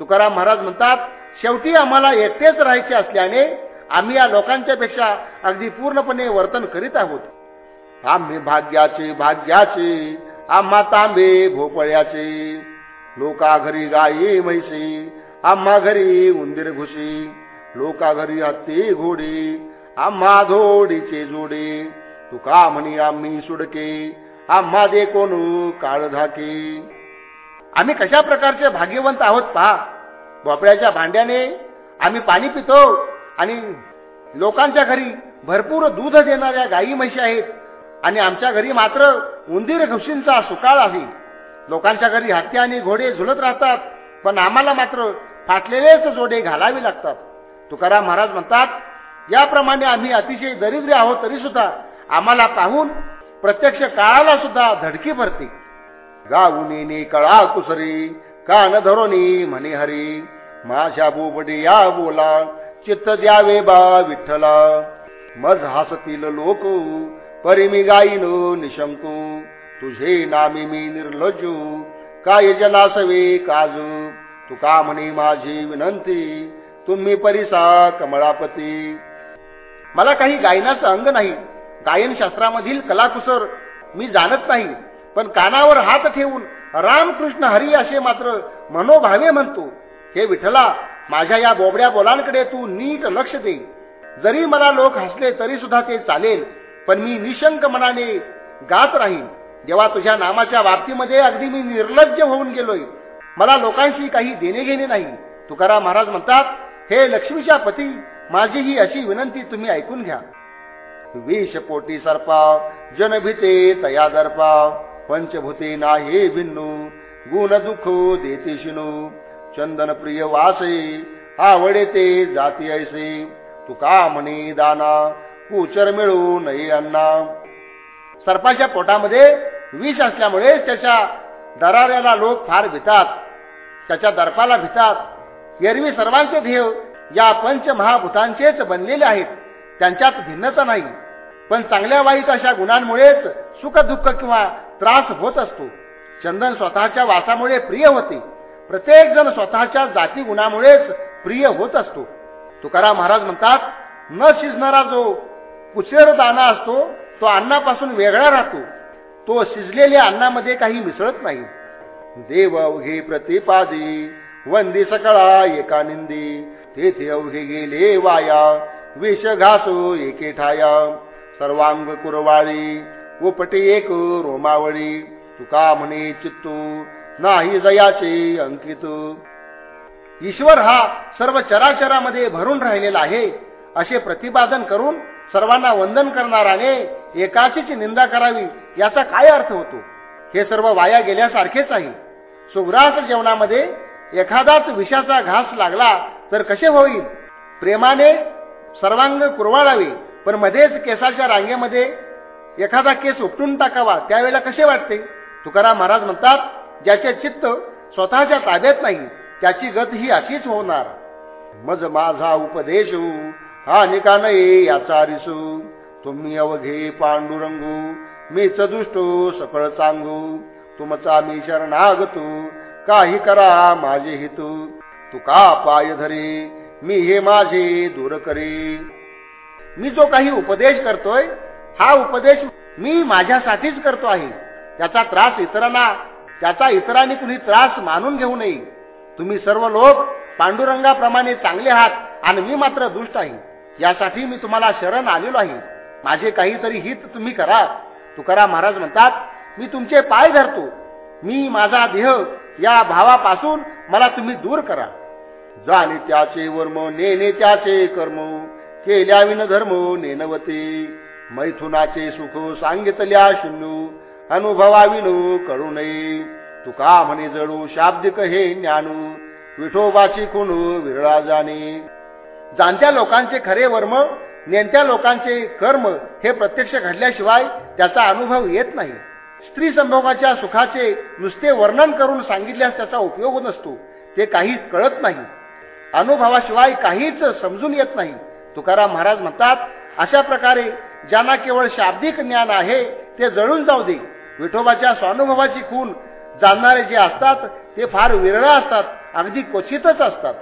Speaker 1: तुकाराम महाराज म्हणतात शेवटी आम्हाला एकटेच राहायचे असल्याने आम्ही या लोकांच्या पेक्षा अगदी पूर्णपणे वर्तन करीत आहोत. आम्ही भाग्याचे भाग्याचे आम्हा तांबे भोपळ्याचे. लोका घरी गाई म्हैसी आम्हा घरी उंदीर घुशी. लोका घरी हत्ती घोडी आम्हा धोडीचे जोडे. तुका म्हणी आम्ही सुडके. आम्हा दे कोण काळ धाके आम्ही कशा प्रकारचे भाग्यवंत आहोत पहा. भोपळ्याच्या भांड्याने आम्ही पाणी पितो आणि लोकांच्या घरी भरपूर दूध देणाऱ्या गायी म्हशी आहेत. आणि आमच्या घरी मात्र उंदीर घुशींचा सुकाळ आहे. लोकांच्या घरी हत्ती आणि घोडे झुलत राहतात पण आम्हाला मात्र फाटलेलेच जोडे घालावे लागतात. तुकाराम महाराज म्हणतात याप्रमाणे आम्ही अतिशय दरिद्री आहोत तरी सुद्धा आम्हाला पाहून प्रत्यक्ष काळाला सुद्धा धडकी भरते. गाऊनी कळा कुसरी कान धरोनी म्हणे हरी. माझ्या बोबडी या बोला चित्त द्यावे बा विठ्ठला. मज हसतील लोक परिमी गाईन निशंकू. तुझे नामी मी निर्लजू काय जनासवे काजू. तुका म्हणे माझी विनंती तुम्ही परिसा कमळापती. मला काही गायनाचं अंग नाही. गायनशास्त्रामधील कलाकुसर मी जाणत नाही पण कानावर हात ठेवून रामकृष्ण हरी असे मात्र मनोभावे म्हणतो हे विठला माझ्या या बोबड्या बोलांकडे तू नीट लक्ष दे. जरी मला लोक हसले तरी सुद्धा ते चालेल पण मी निशंक मनाने गात राहीन. जेव्हा तुझ्या नामाच्या बाबतीमध्ये अगदी मी निर्लज्ज होऊन गेलोय. मला लोकांशी काही देणे घेणे नाही. तुकाराम महाराज म्हणतात हे लक्ष्मीच्या पती माझी ही अशी विनंती तुम्ही ऐकून घ्या. विष पोटी सर्पा जनभिते तया दर्पा पंचभूते नाही भिन्नू गुण दुःख देते शिनू। चंदन प्रिय वासे आवडे ते जाती ऐसे तुका म्हणे दाना कुचर मिळू नये अण्णा। सर्पाच्या पोटामध्ये विष असल्यामुळे त्याच्या दराऱ्याला लोक फार भितात। त्याच्या दर्पाला भितात। एरवी सर्वांचे ध्येय या पंच महाभूतांचेच बनलेले आहेत। त्यांच्यात भिन्नता नाही. पण चांगल्या वाईट अशा गुणांमुळेच सुख दुःख किंवा त्रास होत असतो. चंदन स्वतःच्या वासामुळे प्रिय होते. प्रत्येक जण स्वतःच्या जाती गुणामुळेच प्रिय होत असतो. तुकाराम महाराज म्हणतात न शिजणारा जो कुचेर दाना असतो तो अन्नापासून वेगळा राहतो. तो शिजलेल्या अन्नामध्ये काही मिसळत नाही. देव अवघे प्रतिपादी वंदी सकळा एका निंदी तेथे अवघे गेले वाया विष घासू एके ठाया सर्वांग कुरवाळी उपटे एक रोमावळी। तुका म्हणे चित्तू नाही जयाचे अंकित। ईश्वर हा सर्व चराचरामध्ये भरून राहिलेला आहे. असे प्रतिपादन करून सर्वांना वंदन करणाराने एकाचीच निंदा करावी याचा काय अर्थ होतो? हे सर्व वाया गेल्यासारखेच आहे. सुग्रास जेवणामध्ये एखादाच विषाचा घास लागला तर कसे होईल? प्रेमाने सर्वांग कुरवाळावे पण मध्येच केसाच्या रांगेमध्ये एखादा केस उपटून टाकावा त्यावेळेला कसे वाटते? तुकाराम महाराज म्हणतात ज्याचे चित्त स्वतःच्या ताब्यात नाही त्याची गत ही अशीच होणार. मज माझा उपदेश हा निका नये याचा रिसू. तुम्ही अवघे पांडुरंगू मी चदुष्टो सकळ सांगू तुमचा मी शरणागतू काही करा माझे हितू. तुका पाय धरे मी हे माझे दूर करे मी जो काही उपदेश करतोय हा उपदेश मी माझ्यासाठीच करतो आहे. त्याचा त्रास इतरांना त्याचा इतरांनी कुणी त्रास मानून घेऊ नये. तुम्ही सर्व लोक पांडुरंगाप्रमाणे चांगले आहात आणि मी मात्र दुष्ट आहे. यासाठी मी तुम्हाला शरण आलेलो आहे. माझे काहीतरी हित तुम्ही करा. तुकाराम महाराज म्हणतात मी तुमचे पाय धरतो. मी माझा देह या भावापासून मला तुम्ही दूर करा. जाणे त्याचे वर्म नेने त्याचे कर्म केल्या विन धर्म नेनवते. मैथुनाचे सुख सांगितल्या शून्य अनुभवाविनो कळू नये. तुका म्हणे जळू शाब्दिक हे ज्ञानू विठोबाची खून विरळा जाणे. जाणत्या लोकांचे खरे वर्म नेणत्या लोकांचे कर्म हे प्रत्यक्ष घडल्याशिवाय त्याचा अनुभव येत नाही. स्त्री संभोगाच्या सुखाचे नुसते वर्णन करून सांगितल्यास त्याचा उपयोग नसतो ते काहीच कळत नाही. अनुभवाशिवाय काहीच समजून येत नाही. तुकाराम महाराज म्हणतात अशा प्रकारे ज्यांना केवळ शाब्दिक ज्ञान आहे ते जळून जाऊ दे. विठोबाच्या स्वानुभवाची खून जाणणारे जे असतात ते फार विरळ असतात अगदी क्वचितच असतात.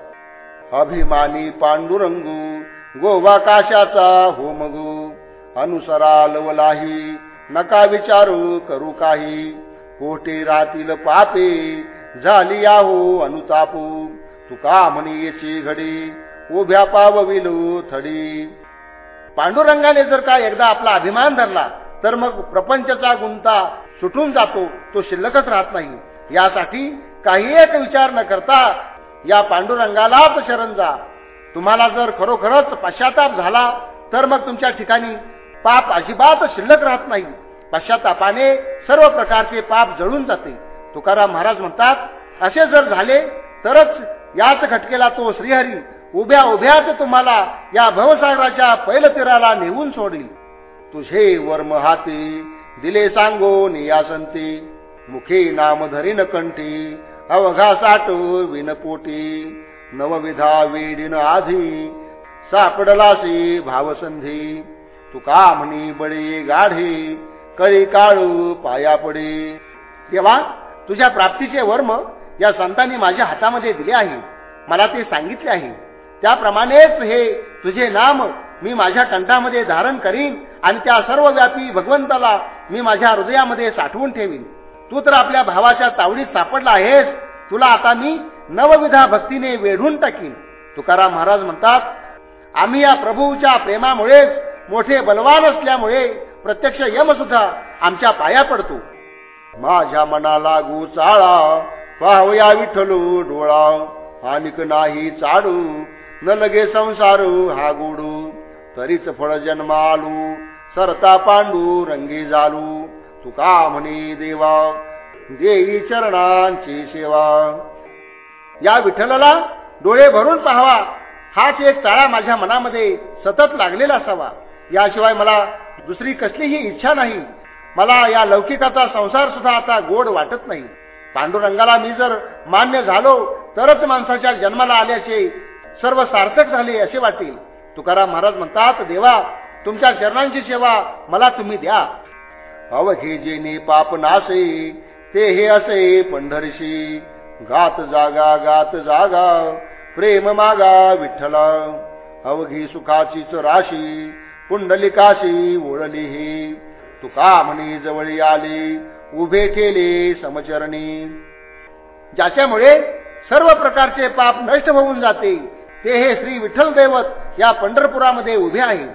Speaker 1: अभिमानी पांडुरंगू गोवाकाशाचा होमगू अनुसरा लवलाही नका विचारू करू काही. कोठे राहतील पापे झाली आहो अनुतापू. तुका म्हणी घडी उभ्या पावविलो थडी. पांडुरंगाने जर का एकदा आपला अभिमान धरला तर मग प्रपंचचा गुंता सुटून जातो तो शिल्लकच राहत नाही. यासाठी काही एक विचार न करता या पांडुरंगालाच शरण जा. तुम्हाला जर खरोखरच पश्चाताप झाला तर मग तुमच्या ठिकाणी पाप अजिबात शिल्लक राहत नाही. पश्चातापाने सर्व प्रकारचे पाप जळून जाते. तुकाराम महाराज म्हणतात असे जर झाले तरच याच खटकेला तो श्रीहरी उभ्या उभ्याच तुम्हाला या भवसागराच्या पैलतीराला नेऊन सोडील. तुझे वर्म हाती दिले सांगो नियासंती मुखे नामधरीन कंठी अवघा साठ विनपोटी नवविधा वेडीन आधी सापडलासी भावसंधी. तुका म्हणी बळी गाढी कळी काळू पाया पडे. तेव्हा तुझ्या प्राप्तीचे वर्म या संतांनी माझ्या हातामध्ये दिले आहे. मला ते सांगितले आहे. त्याप्रमाणेच हे तुझे नाम मी माझ्या कंठामध्ये धारण करीन आणि त्या सर्व व्यापी भगवंताला मी माझ्या हृदयामध्ये साठवून ठेवीन. तू तर आपल्या भावाच्या तावडीत सापडला आहेस. तुला आता मी नवविधा भक्तीने वेढून टाकीन. तुकाराम महाराज म्हणतात आम्ही या प्रभूच्या प्रेमामुळेच मोठे बलवान असल्यामुळे प्रत्यक्ष यम सुद्धा आमच्या पाया पडतो. माझ्या मनाला गुचाळा पाहूया विठ्ठलू डोळा. हानिक नाही चाडू न लगे संसारू हा गोडू. तरीच फळ जन्मालू सरता पांडू रंगी जालू. तुका म्हणे देवा देई चरणांची सेवा. या विठ्ठलाला डोळे भरून पाहावा. हाच एक चाळा माझ्या मनामध्ये सतत लागलेला असावा. याशिवाय मला दुसरी कसलीही इच्छा नाही. मला या लौकिकाचा संसार सुद्धा आता गोड वाटत नाही. पांडुरंगाला मी जर मान्य झालो तरच माणसाच्या जन्माला आल्याचे सर्व सार्थक झाले असे वाटेल. तुकाराम महाराज म्हणतात देवा तुमच्या चरणांची सेवा मला तुम्ही द्या. अवघे जेने पाप नासे ते हे असे पंढरशी. गात जागा गात जागा प्रेम मागा विठ्ठला. अवघी सुखाचीच राशी पुंडलिकाशी ओळली ही. तुका म्हणी जवळी आली उभे केले समचरणी. ज्याच्यामुळे सर्व प्रकारचे पाप नष्ट होऊन जाते ते हे श्री विठ्ठल दैवत या पंढरपुरामध्ये उभे आहे.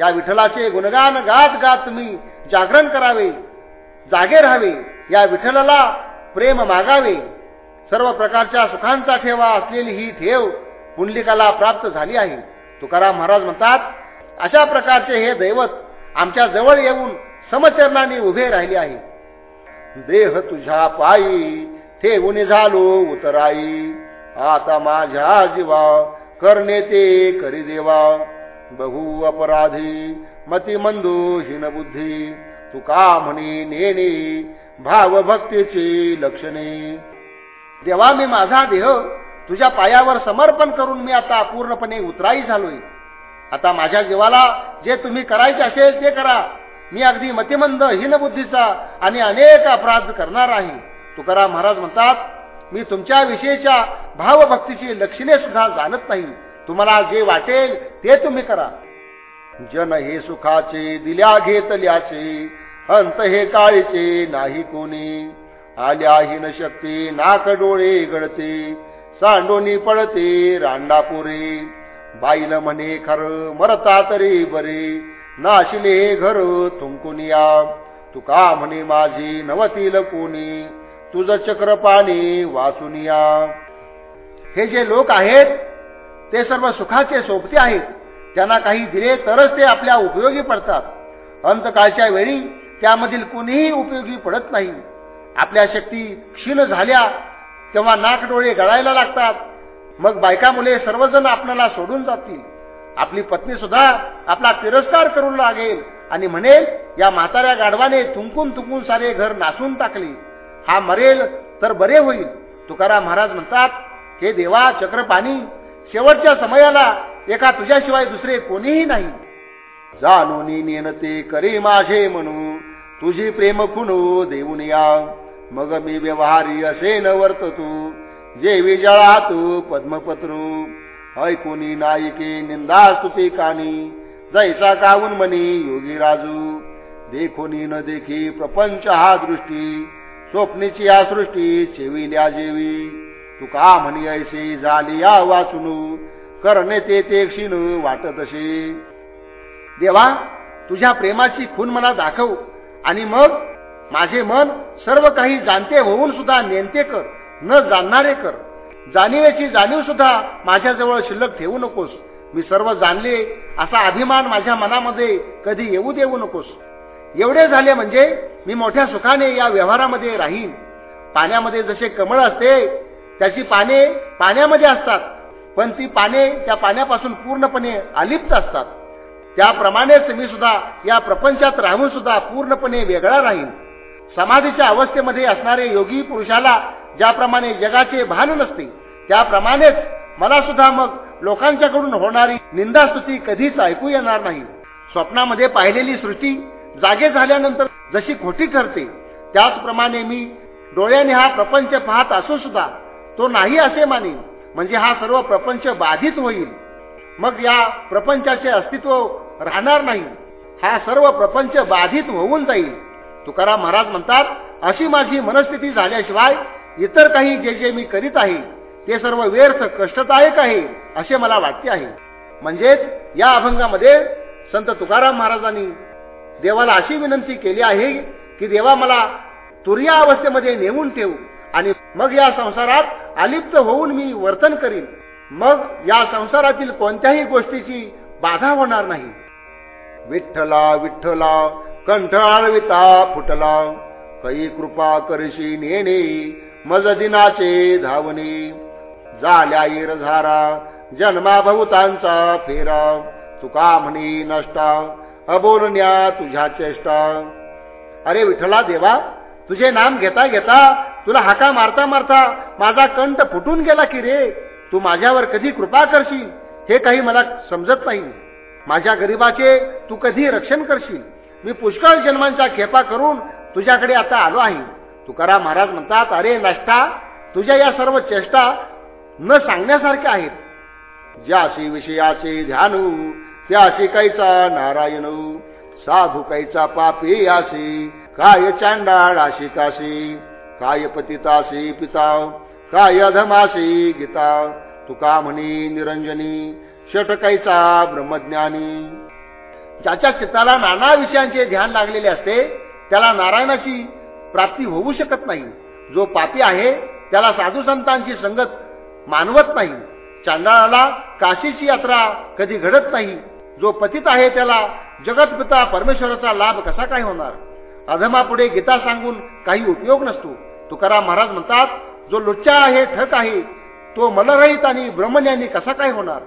Speaker 1: या विठ्ठलाचे गुणगान गात गात तुम्ही जागरण करावे जागे राहावे या विठ्ठलाला प्रेम मागावे. सर्व प्रकारच्या सुखांचा ठेवा असलेली ही ठेव पुंडलिकाला प्राप्त झाली आहे. तुकाराम महाराज म्हणतात अशा प्रकारचे हे दैवत आमच्या जवळ येऊन समचरणाने उभे राहिले आहे देह तुझ्या पायी ठेवून झालो उतराई. आता माझ्या जीवा करणे ते करी देवा. बहु अपराधी मती मंदू हिन बुद्धी. तुका म्हणे नेणे भाव भक्तीची लक्षणे. देवा मी माझा देह तुझ्या पायावर समर्पण करून मी आता पूर्णपणे उतराई झालोय. आता माझ्या जीवाला जे तुम्ही करायचे असेल ते करा. मी अगदी मतिमंद हिनबुद्धीचा आणि अनेक अपराध करणार आहे. तुकाराम महाराज म्हणतात मी तुमच्या विषयीच्या भावभक्तीची लक्षणे सुद्धा जाणत नाही. तुम्हाला जे वाटेल ते तुम्ही करा. जन हे सुखाचे दिल्या घेतल्याचे अंत हे काळीचे नाही कोणी. आल्याहीन शक्ती नाक डोळे गळते सांडोनी पडते रांडापुरे. बाईल म्हणे खर मरता तरी बरे. नाशिले घर थुंकुनिया तुका म्हणे माझी नवतील कोणी. तुझ चक्र पाणी वाचुनिया हे जे लोक आहेत ते सर्व सुखाचे सोबते आहेत. त्यांना काही दिले तरच ते आपल्या उपयोगी पडतात. अंतकाळच्या वेळी त्यामधील कुणीही उपयोगी पडत नाही. आपल्या शक्ती क्षीण झाल्या तेव्हा नाक डोळे गळायला लागतात. मग बायका मुले सर्वजण आपल्याला सोडून जातील. आपली पत्नी सुद्धा आपला तिरस्कार करू लागेल. आणि म्हणेल या म्हाताऱ्या गाढवाने थुंकून थुंकून सारे घर नासून टाकले. हा मरेल तर बरे होईल. तुकाराम महाराज म्हणतात हे देवा चक्रपाणी शेवटच्या समयाला एका तुझ्याशिवाय दुसरे कोणीही नाही. जाणून नेनते करे माझे म्हणू तुझी प्रेम खुणू देऊन या. मग मी व्यवहारी असे न वर्त तू जे विजळा तू पद्मपत्रू. ऐकुनी नायिके निंदा स्तुती कानी जैसा काऊन मनी योगी राजू? देखोनी न देखी प्रपंच हा दृष्टी. स्वप्नीची या सृष्टी चेविल्या जेवी. तू का म्हणी ऐसे झाली या वाचून. करणे ते ते क्षीण वाटत असे. देवा तुझ्या प्रेमाची खून मला दाखव. आणि मग? माझे मन सर्व काही जाणते होऊन सुद्धा नेमते कर. न जाणणारे कर. जाणीवेची जाणीव सुद्धा माझ्याजवळ शिल्लक ठेवू नकोस. मी सर्व जाणले असा अभिमान माझ्या मनामध्ये कधी येऊ देऊ नकोस. एवढे झाले म्हणजे मी मोठ्या सुखाने या व्यवहारामध्ये राहीन. पाण्यामध्ये जसे कमळ असते त्याची पाने पाण्यामध्ये असतात. पण ती पाने त्या पाण्यापासून पूर्णपणे अलिप्त असतात. त्याप्रमाणेच मी सुद्धा या प्रपंचात राहून सुद्धा पूर्णपणे वेगळा राहीन. समाधीच्या अवस्थेमध्ये असणारे योगी पुरुषाला ज्याप्रमाणे जगाचे भान नसते त्याप्रमाणेच मला सुद्धा मग लोकांच्याकडून होणारी निंदास्तुती कधीच ऐकू येणार नाही. स्वप्नामध्ये पाहिलेली सृष्टी जागे झाल्यानंतर जशी खोटी ठरते त्याचप्रमाणे मी डोळ्याने हा प्रपंच पाहत असून सुद्धा तो नाही असे मानेन म्हणजे हा सर्व प्रपंच बाधित होईल. मग या प्रपंचाचे अस्तित्व राहणार नाही हा सर्व प्रपंच बाधित होऊन जाईल. तुकाराम महाराज म्हणतात अशी माझी मनस्थिती झाल्याशिवाय इतर काही जे जे मी करीत आहे ते सर्व व्यर्थ कष्टदायक आहे असे मला वाटते आहे. म्हणजेच या अभंगामध्ये संत तुकाराम महाराजांनी देवाला अशी विनंती केली आहे की देवा मला तुर्या अवस्थेमध्ये नेऊन ठेवू आणि मग या संसारात अलिप्त होऊन मी वर्तन करीन. मग या संसारातील कोणत्याही गोष्टीची बाधा होणार नाही. विठ्ठला विठ्ठला कंठ आळविता फुटला. कै कृपा करशी नेणे मज दिनाचे धावणे झाल्या इरझारा जन्मा भवतांचा फेरा. तुका म्हणी नष्टा अबोलण्या तुझ्या चेष्टा. अरे विठ्ठला देवा तुझे नाम घेता घेता तुला हाका मारता मारता माझा कंठ फुटून गेला की रे? तू माझ्यावर कधी कृपा करशील? हे काही मला समजत नाही. माझ्या गरिबाचे तू कधी रक्षण करशील? मी पुष्कळ जन्मांच्या खेपा करून तुझ्याकडे आता आलो आहे. तुकाराम महाराज म्हणतात अरे नष्टा तुझ्या या सर्व चेष्टा न सांगण्यासारख्या आहेत. ज्याशी विषयाचे ध्यानू त्याशी कैचा नारायण साधू कैचा पापी यासी काय चांडाळ आशी काशी काय पतितासी पिता काय अधमाशी गीता तुका म्हणी निरंजनी षटकाईचा ब्रह्मज्ञानी. ज्याच्या चित्ताला नाना विषयांचे ध्यान लागलेले असते त्याला नारायणाची प्राप्ती होऊ शकत नाही. जो पापी आहे त्याला साधू संतांची संगत मानवत नाही. चांडाळाला काशीची यात्रा कधी घडत नाही. जो पतित आहे त्याला जगतपिता परमेश्वराचा लाभ कसा काय होणार? अधमापुढे गीता सांगून काही उपयोग नसतो. तुकाराम महाराज म्हणतात जो लुच्चा आहे ठक आहे तो मलरहित आणि ब्रह्मज्ञानी कसा काय होणार?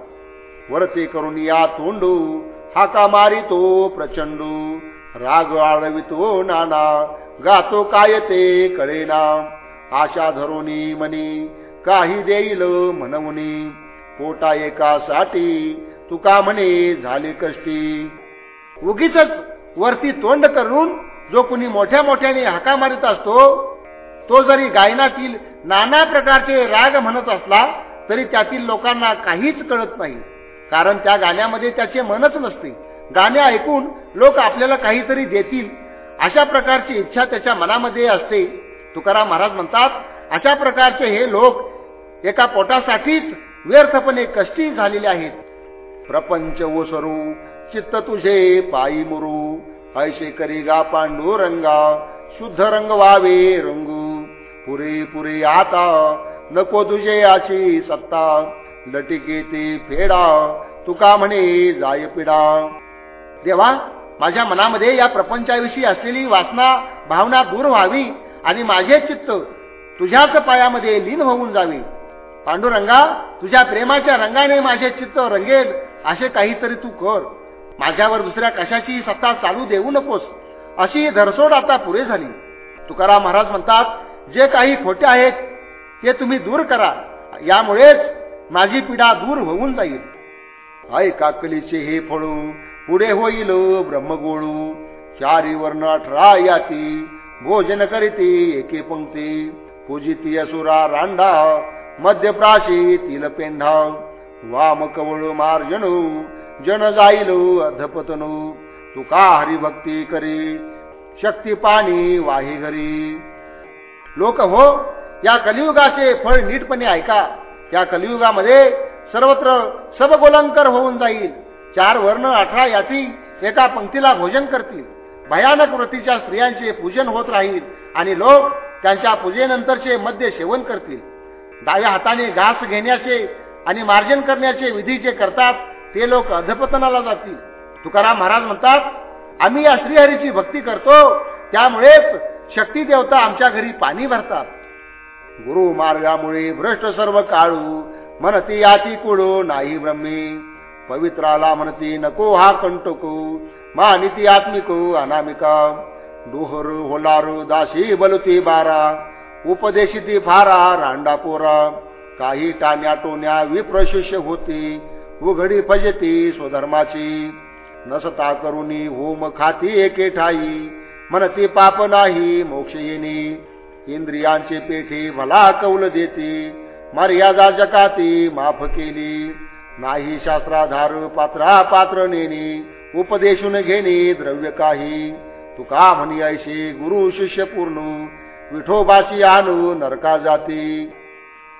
Speaker 1: वरते करून या तोंडू हाका मारितो प्रचंडू. राग आळवितो नाना गातो काय ते कळेना. आशा धरुनी मनी काही देईल म्हणवनी पोटा एकासाठी तुका म्हणे झाले कष्टी. उगीच वरती तोंड करून जो कुणी मोठ्या मोठ्याने हाका मारित असतो तो जरी गायनातील नाना प्रकारचे राग म्हणत असला तरी त्यातील लोकांना काहीच कळत नाही. कारण त्या गाण्यामध्ये त्याचे मनच नसते. गाणे ऐकून लोक आपल्याला काहीतरी देतील अशा प्रकारची इच्छा त्याच्या मनामध्ये असते. तुकाराम महाराज म्हणतात अशा प्रकारचे हे लोक एका पोटासाठीच व्यर्थपणे कष्टी झालेले आहेत. प्रपंच ओसरू चित्त तुझे पायी मुरू. ऐशे करी गा पांडुरंगा शुद्ध रंग व्हावे रंगू. पुरे पुरे आता नको तुझे याची सत्ता. लटिके ते फेडा तुका म्हणे जाय पिडा. देवा माझ्या मनामध्ये या प्रपंचाविषयी असलेली वासना भावना दूर व्हावी आणि माझे चित्त तुझ्याच पायामध्ये लीन होऊन जावे. पांडुरंगा तुझ्या प्रेमाच्या रंगाने माझे चित्त रंगेल असे काहीतरी तू कर. माझ्यावर दुसऱ्या कशाची सत्ता चालू देऊ नकोस अशी धरसोड आता पुरे झाली. तुकाराम महाराज म्हणतात जे काही खोटे आहेत ते तुम्ही दूर करा. यामुळेच माझी पिढा दूर होऊन जाईल. आय काकलीचे हे फळू पुढे होईल ब्रह्मगोळू. चारी वर्ण अठरा याती भोजन करीती एके पंक्ती. पूजिती असुरा रांडा मध्यप्राशी तिल पेंढा वाम कवळ मार्जनू जन जाईल अधपतनू तुका हरिभक्ती करी शक्ती पाणी वाही घरी. लोक हो या कलियुगाचे फळ नीटपणे ऐका. या कलियुगामध्ये सर्वत्र सबगोलंकर होऊन जाईल. चार वर्ण अठरा याती एका पंक्तीला भोजन करतील. भयानक वृत्तीच्या स्त्रियांचे पूजन होत राहील आणि लोक त्यांच्या पूजेनंतरचे मद्य सेवन करतील. डाव्या हाताने घास घेण्याचे आणि मार्जन करण्याचे विधी जे करतात ते लोक अधपतनाला जातील. तुकाराम महाराज म्हणतात आम्ही या श्रीहरीची भक्ती करतो त्यामुळेच शक्ती देवता आमच्या घरी पाणी भरतात. गुरु मार्गामुळे भ्रष्ट सर्व काळू मनती याची कुळू नाही ब्रह्मी. पवित्राला म्हणती नको हा कंटको मानिती आत्मिको अनामिका. डोहर होलारू दासी बलुती बारा. उपदेशिती फारा रांडा पोरा. काही टाण्या टोन्या विप्रशिष्य होती उघडी फजती स्वधर्माची. नसता करुणी होम खाती एके ठाई म्हणती पाप नाही मोक्ष येणी. इंद्रियांचे पेठे भला कौल देती मर्यादा जकाती माफ केली. नाही शास्त्राधार पात्रा पात्र नेणे उपदेशून घेणे द्रव्य काही. तुका म्हणी ऐशी गुरु शिष्य पूर्ण विठोबाशी आणू नरका जाती.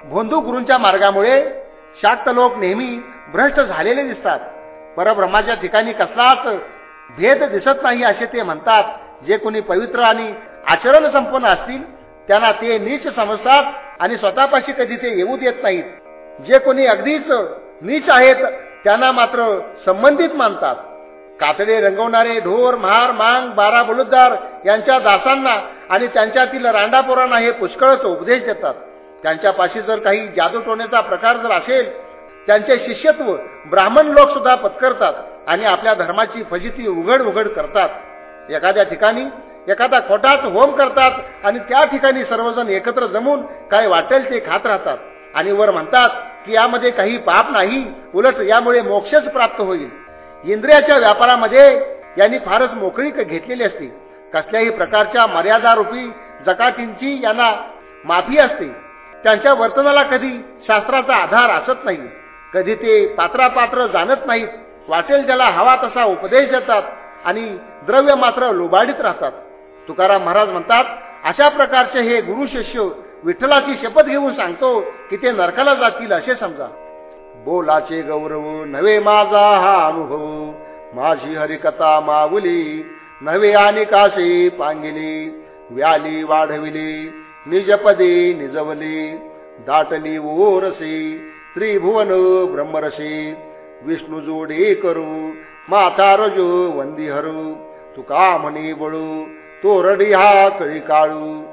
Speaker 1: भोंदू गुरूंच्या मार्गामुळे शाक्त लोक नेहमी भ्रष्ट झालेले दिसतात. परब्रह्माच्या ठिकाणी कसलाच भेद दिसत नाही असे ते म्हणतात. जे कोणी पवित्र आणि आचरण संपन्न असतील त्यांना ते नीच समजतात आणि स्वतःपाशी कधी ते येऊ देत नाहीत. जे कोणी अगदीच नीच आहेत त्यांना मात्र संबंधित मानतात. कातडे रंगवणारे ढोर महार मांग बारा बलुद्दार यांच्या दासांना आणि त्यांच्यातील रांडापोरांना हे पुष्कळच उपदेश देतात. त्यांच्यापाशी जर काही जादू टोण्याचा प्रकार जर असेल त्यांचे शिष्यत्व ब्राह्मण लोक सुद्धा पत्करतात आणि आपल्या धर्माची फजिती उघड उघड करतात. एखाद्या ठिकाणी एखादा खोटाच होम करतात आणि त्या ठिकाणी सर्वजण एकत्र जमून काय वाटेल ते खात राहतात आणि वर म्हणतात की यामध्ये काही पाप नाही उलट यामुळे मोक्षच प्राप्त होईल. इंद्रियाच्या व्यापारामध्ये यांनी फारच मोकळीक घेतलेली असते. कसल्याही प्रकारच्या मर्यादारूपी जकातींची यांना माफी असते. त्यांच्या वर्तनाला कधी शास्त्राचा आधार असत नाही. कधी ते पात्रापात्र जाणत नाहीत. वाटेल ज्याला हवा तसा उपदेश देतात आणि द्रव्य मात्र लोबाडीत राहतात. तुकाराम महाराज म्हणतात अशा प्रकारचे हे गुरु शिष्य विठ्ठलाची शपथ घेऊन सांगतो की ते नरकाला जातील असे समजा. बोलाचे गौरव नवे माझा हा अनुभव. माझी हरिकथा माऊली नवे आणि काशी पांगिली. व्याली वाढविली निजपदी निजवली. दाटली ओरसी त्रिभुवन ब्रह्मरसी. विष्णू जोडे करू माथा रजो वंदी हरू तुका म्हणी बळू तोरडी हा कळी काळू.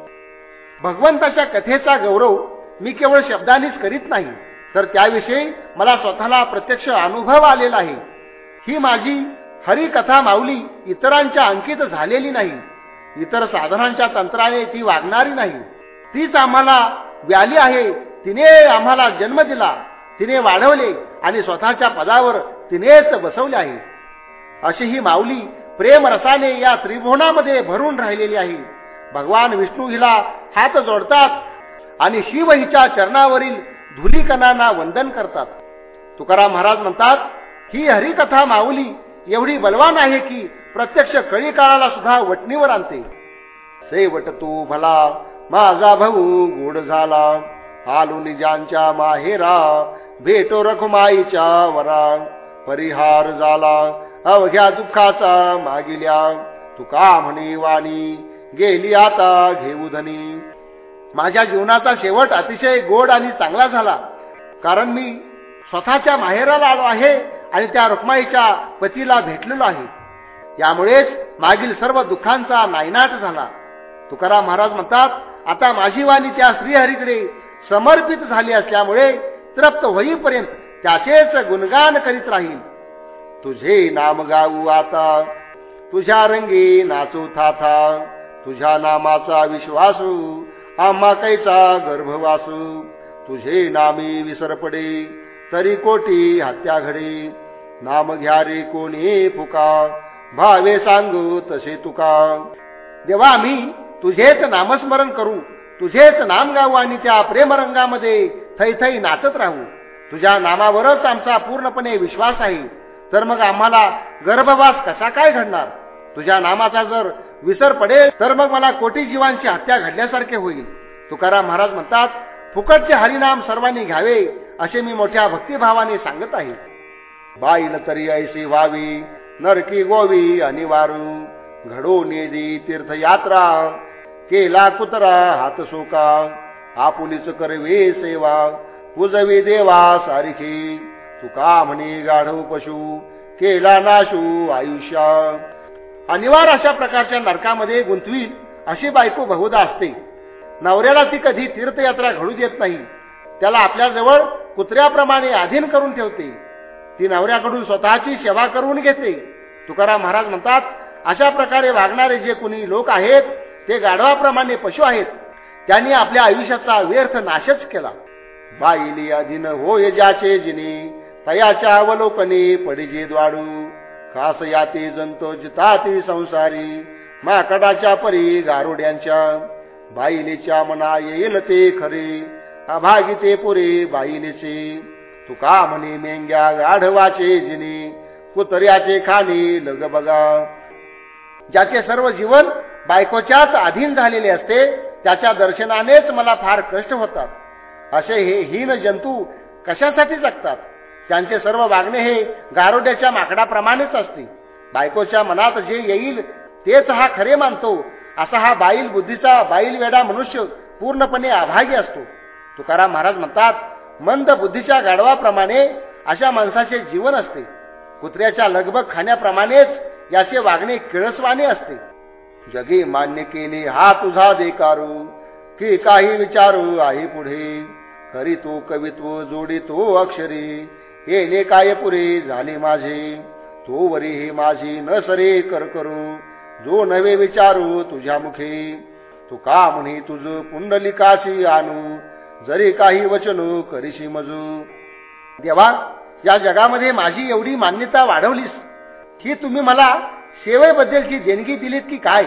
Speaker 1: भगवंताच्या कथेचा गौरव मी केवळ शब्दांनीच करीत नाही तर त्याविषयी मला स्वतःला प्रत्यक्ष अनुभव आलेला आहे. ही माझी हरिकथा माऊली इतरांच्या अंकित झालेली नाही इतर साधनांच्या तंत्राने ती वागणारी नाही. तीच आम्हाला व्याली आहे तिने आम्हाला जन्म दिला तिने वाढवले आणि स्वतःच्या पदावर तिनेच बसवले आहे. अशी ही माऊली प्रेमरसाने या त्रिभुवनामध्ये भरून राहिलेली आहे. भगवान विष्णू हिला हात जोडतात आणि शिव हिच्या चरणावरील धुलीकणांना वंदन करतात. तुकाराम महाराज म्हणतात ही हरिकथा माऊली एवढी बलवान आहे की प्रत्यक्ष कळी काळाला सुद्धा वटणीवर आणते. से वट तू भला माझा भाऊ गोड झाला आलू निजांच्या माहेरा भेटो रखुमाईच्या वरा परिहार झाला अवघ्या दुःखाचा मागिल्या तुका म्हणे वाणी गेली आता घेऊ धनी. माझ्या जीवनाचा शेवट अतिशय गोड आणि चांगला झाला. कारण मी स्वतःच्या माहेराला आलो आहे आणि त्या रुक्माईच्या पतीला भेटलेलो आहे. यामुळेच मागील सर्व दुःखांचा नायनाट झाला. तुकाराम महाराज म्हणतात आता माझी वाणी त्या श्रीहरीकडे समर्पित झाली असल्यामुळे तृप्त होईपर्यंत त्याचेच गुणगान करीत राहील तुझे नाम गाऊ आता तुझ्या रंगी नाचू थाथा. तुझ्या नामाचा विश्वासू आम्हा कैचा गर्भवासू. तुझे नामी विसर पडे तरी कोटी हत्या घडे. नाम घ्या रे कोणी फुका भावे सांगू तसे तुका. देवा आम्ही तुझेच नामस्मरण करू तुझेच नाम गाऊ आणि त्या प्रेमरंगामध्ये थैथै नाचत राहू. तुझ्या नामावरच आमचा पूर्णपणे विश्वास आहे. तर मग आम्हाला गर्भवास कसा काय घडणार? तुझ्या नामाचा जर विसर पडेल तर मग मला कोटी जीवांची हत्या घडल्यासारखे होईल. तुकाराम महाराज म्हणतात फुकटचे हरिनाम सर्वांनी घ्यावे असे मी मोठ्या भक्तिभावाने सांगत आहे. बाईल तरी ऐशी व्हावी नरकी गोवी अनिवारू घडो नेदी तीर्थयात्रा केला कुत्रा हात सोका आपुलीच करवे सेवा उजवी देवा सारिखी तुका म्हणे गाढव पशु केला नाशू आयुष्या. अनिवार्य अशा प्रकारच्या नरकामध्ये गुंतवील अशी बायको बहुधा असते. नवऱ्याला ती कधी तीर्थयात्रा घडू देत नाही. त्याला आपल्याजवळ कुत्र्याप्रमाणे अधीन करून ठेवते. ती नवऱ्याकडून स्वतःची सेवा करून घेते. तुकाराम महाराज म्हणतात अशा प्रकारे वागणारे जे कुणी लोक आहेत ते गाढवाप्रमाणे पशु आहेत. त्यांनी आपल्या आयुष्याचा व्यर्थ नाशच केला. बाईली अधीन होय ज्याचे जिने तयाच्या अवलोकने पडिजे द्वाडू. खास याती जंतो जिताती संसारी. माकडाच्या परी गारुड्यांच्या बाईलीच्या मना येईल ते खरे. अभागी ते पुरे बाईलीचे. तुका म्हणे मेंग्या गाढवाचे जिने कुतऱ्याचे खाणे लग बघा ज्याचे सर्व जीवन बायकोच्याच अधीन झालेले असते त्याच्या दर्शनानेच मला फार कष्ट होतात. असे हे हीन जंतू कशासाठी जगतात? त्यांचे सर्व वागणे हे गारोड्याच्या माकडाप्रमाणेच असते. बायकोच्या मनात जे येईल तेच हा खरे मानतो. असा हा बाईल बुद्धीचा बाईल वेडा मनुष्य पूर्णपणे अभागी असतो. तुकाराम महाराज म्हणतात मंद बुद्धीच्या गाढवाप्रमाणे अशा माणसाचे जीवन असते. कुत्र्याच्या लगबग खाण्याप्रमाणेच याचे वागणे किळसवाने असते. जगे मान्य केले हा तुझा देकारू की काही विचारू आहे पुढे. करी तो कवित्व जोडी तो अक्षरी. येणे काय पुरे झाले माझे. तो वरी हे माझी न सरे कर करू. जो नवे विचारू तुझ्या मुखे. तू का म्हणे तुझ पुंडलिकाशी आणू? जरी काही वचन करीशी मजू. देवा या जगामध्ये माझी एवढी मान्यता वाढवलीस. की तुम्ही मला सेवेबद्दलची देणगी दिलीत की काय?